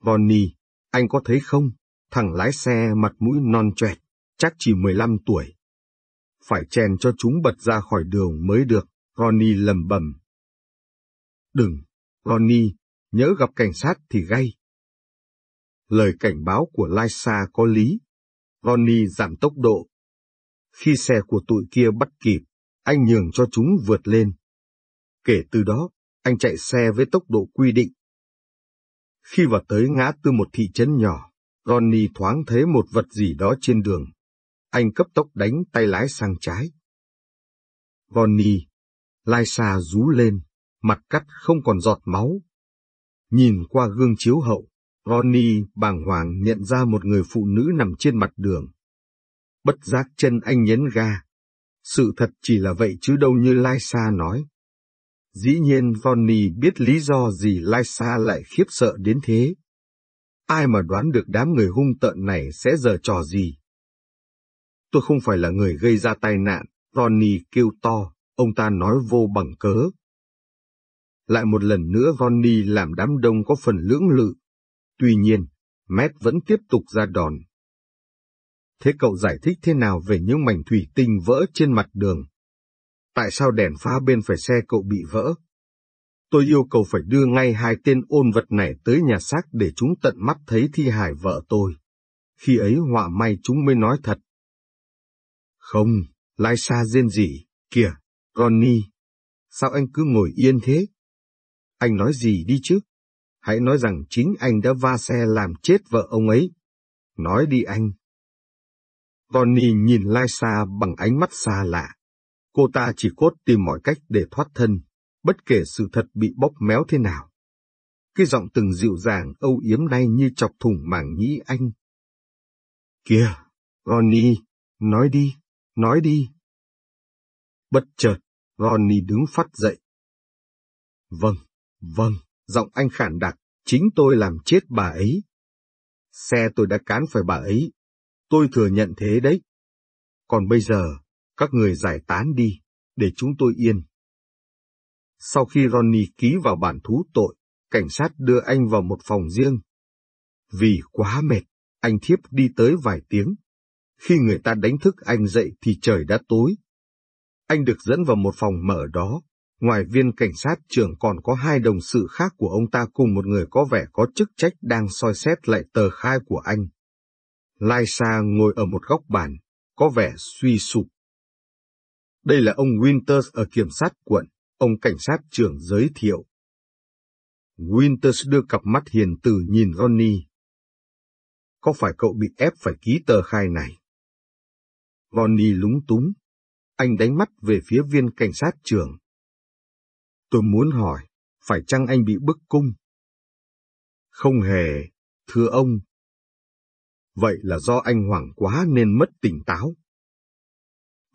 Ronnie, anh có thấy không, thằng lái xe mặt mũi non choẹt, chắc chỉ 15 tuổi. Phải chèn cho chúng bật ra khỏi đường mới được, Ronnie lầm bầm. Đừng, Ronnie, nhớ gặp cảnh sát thì gay. Lời cảnh báo của Lysa có lý. Ronnie giảm tốc độ. Khi xe của tụi kia bắt kịp, anh nhường cho chúng vượt lên. Kể từ đó, anh chạy xe với tốc độ quy định. Khi vào tới ngã tư một thị trấn nhỏ, Ronnie thoáng thấy một vật gì đó trên đường. Anh cấp tốc đánh tay lái sang trái. Ronnie, xa rú lên, mặt cắt không còn giọt máu. Nhìn qua gương chiếu hậu, Ronnie bàng hoàng nhận ra một người phụ nữ nằm trên mặt đường. Bất giác chân anh nhấn ga. Sự thật chỉ là vậy chứ đâu như Lysa nói. Dĩ nhiên Ronnie biết lý do gì Lysa lại khiếp sợ đến thế. Ai mà đoán được đám người hung tợn này sẽ giờ trò gì? Tôi không phải là người gây ra tai nạn, Ronnie kêu to, ông ta nói vô bằng cớ. Lại một lần nữa Ronnie làm đám đông có phần lưỡng lự. Tuy nhiên, Matt vẫn tiếp tục ra đòn. Thế cậu giải thích thế nào về những mảnh thủy tinh vỡ trên mặt đường? Tại sao đèn pha bên phải xe cậu bị vỡ? Tôi yêu cầu phải đưa ngay hai tên ôn vật này tới nhà xác để chúng tận mắt thấy thi hài vợ tôi. Khi ấy họa may chúng mới nói thật. Không, lai xa rên gì, kìa, Ronnie, sao anh cứ ngồi yên thế? Anh nói gì đi chứ? Hãy nói rằng chính anh đã va xe làm chết vợ ông ấy. Nói đi anh. Ronnie nhìn Lysa bằng ánh mắt xa lạ. Cô ta chỉ cốt tìm mọi cách để thoát thân, bất kể sự thật bị bóp méo thế nào. Cái giọng từng dịu dàng âu yếm nay như chọc thủng mảng nhĩ anh. Kìa, Ronnie, nói đi, nói đi. Bất chợt, Ronnie đứng phát dậy. Vâng, vâng, giọng anh khản đặc, chính tôi làm chết bà ấy. Xe tôi đã cán phải bà ấy, tôi thừa nhận thế đấy. Còn bây giờ, các người giải tán đi, để chúng tôi yên. Sau khi Ronnie ký vào bản thú tội, cảnh sát đưa anh vào một phòng riêng. Vì quá mệt, anh thiếp đi tới vài tiếng. Khi người ta đánh thức anh dậy thì trời đã tối. Anh được dẫn vào một phòng mở đó. Ngoài viên cảnh sát trưởng còn có hai đồng sự khác của ông ta cùng một người có vẻ có chức trách đang soi xét lại tờ khai của anh. Lai Sa ngồi ở một góc bàn, có vẻ suy sụp. Đây là ông Winters ở kiểm sát quận, ông cảnh sát trưởng giới thiệu. Winters đưa cặp mắt hiền từ nhìn Ronnie. Có phải cậu bị ép phải ký tờ khai này? Bonnie lúng túng. Anh đánh mắt về phía viên cảnh sát trưởng. Tôi muốn hỏi, phải chăng anh bị bức cung? Không hề, thưa ông. Vậy là do anh hoảng quá nên mất tỉnh táo.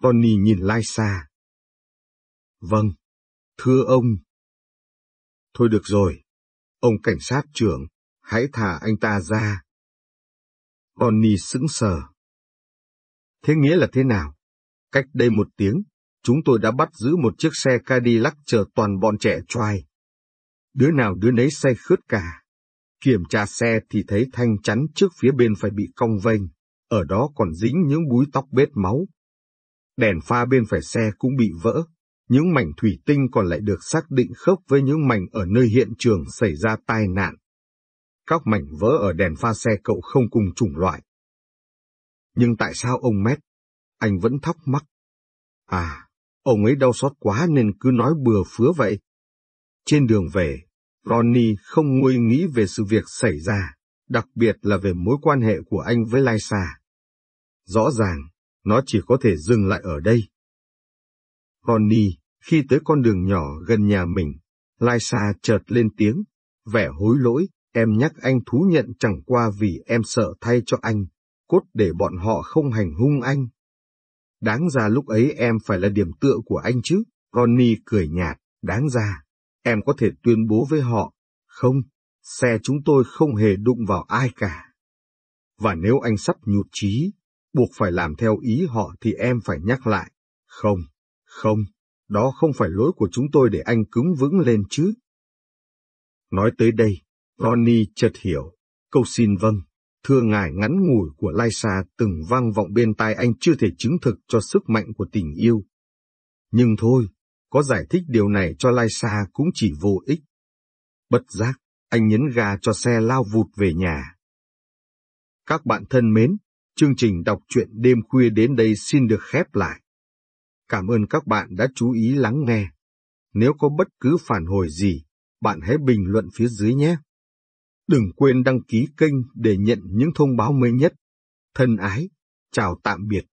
Tony nhìn Lai xa. Vâng, thưa ông. Thôi được rồi, ông cảnh sát trưởng, hãy thả anh ta ra. Tony sững sờ. Thế nghĩa là thế nào? Cách đây một tiếng, chúng tôi đã bắt giữ một chiếc xe Cadillac chở toàn bọn trẻ trai. Đứa nào đứa nấy say khướt cả. Kiểm tra xe thì thấy thanh chắn trước phía bên phải bị cong vênh, ở đó còn dính những búi tóc bết máu. Đèn pha bên phải xe cũng bị vỡ, những mảnh thủy tinh còn lại được xác định khớp với những mảnh ở nơi hiện trường xảy ra tai nạn. Các mảnh vỡ ở đèn pha xe cậu không cùng chủng loại. Nhưng tại sao ông Mét? Anh vẫn thắc mắc. À, ông ấy đau xót quá nên cứ nói bừa phứa vậy. Trên đường về, Ronnie không nguôi nghĩ về sự việc xảy ra, đặc biệt là về mối quan hệ của anh với Lysa. Rõ ràng, nó chỉ có thể dừng lại ở đây. Ronnie, khi tới con đường nhỏ gần nhà mình, Lysa chợt lên tiếng, vẻ hối lỗi, Em nhắc anh thú nhận chẳng qua vì em sợ thay cho anh, cốt để bọn họ không hành hung anh. Đáng ra lúc ấy em phải là điểm tựa của anh chứ, Ronnie cười nhạt, đáng ra, em có thể tuyên bố với họ, không, xe chúng tôi không hề đụng vào ai cả. Và nếu anh sắp nhụt chí, buộc phải làm theo ý họ thì em phải nhắc lại, không, không, đó không phải lỗi của chúng tôi để anh cứng vững lên chứ. Nói tới đây, Ronnie chợt hiểu, câu xin vâng, thưa ngài ngắn ngủi của Lysa từng vang vọng bên tai anh chưa thể chứng thực cho sức mạnh của tình yêu. Nhưng thôi, có giải thích điều này cho Lysa cũng chỉ vô ích. Bất giác, anh nhấn ga cho xe lao vụt về nhà. Các bạn thân mến, chương trình đọc truyện đêm khuya đến đây xin được khép lại. Cảm ơn các bạn đã chú ý lắng nghe. Nếu có bất cứ phản hồi gì, bạn hãy bình luận phía dưới nhé. Đừng quên đăng ký kênh để nhận những thông báo mới nhất. Thân ái, chào tạm biệt.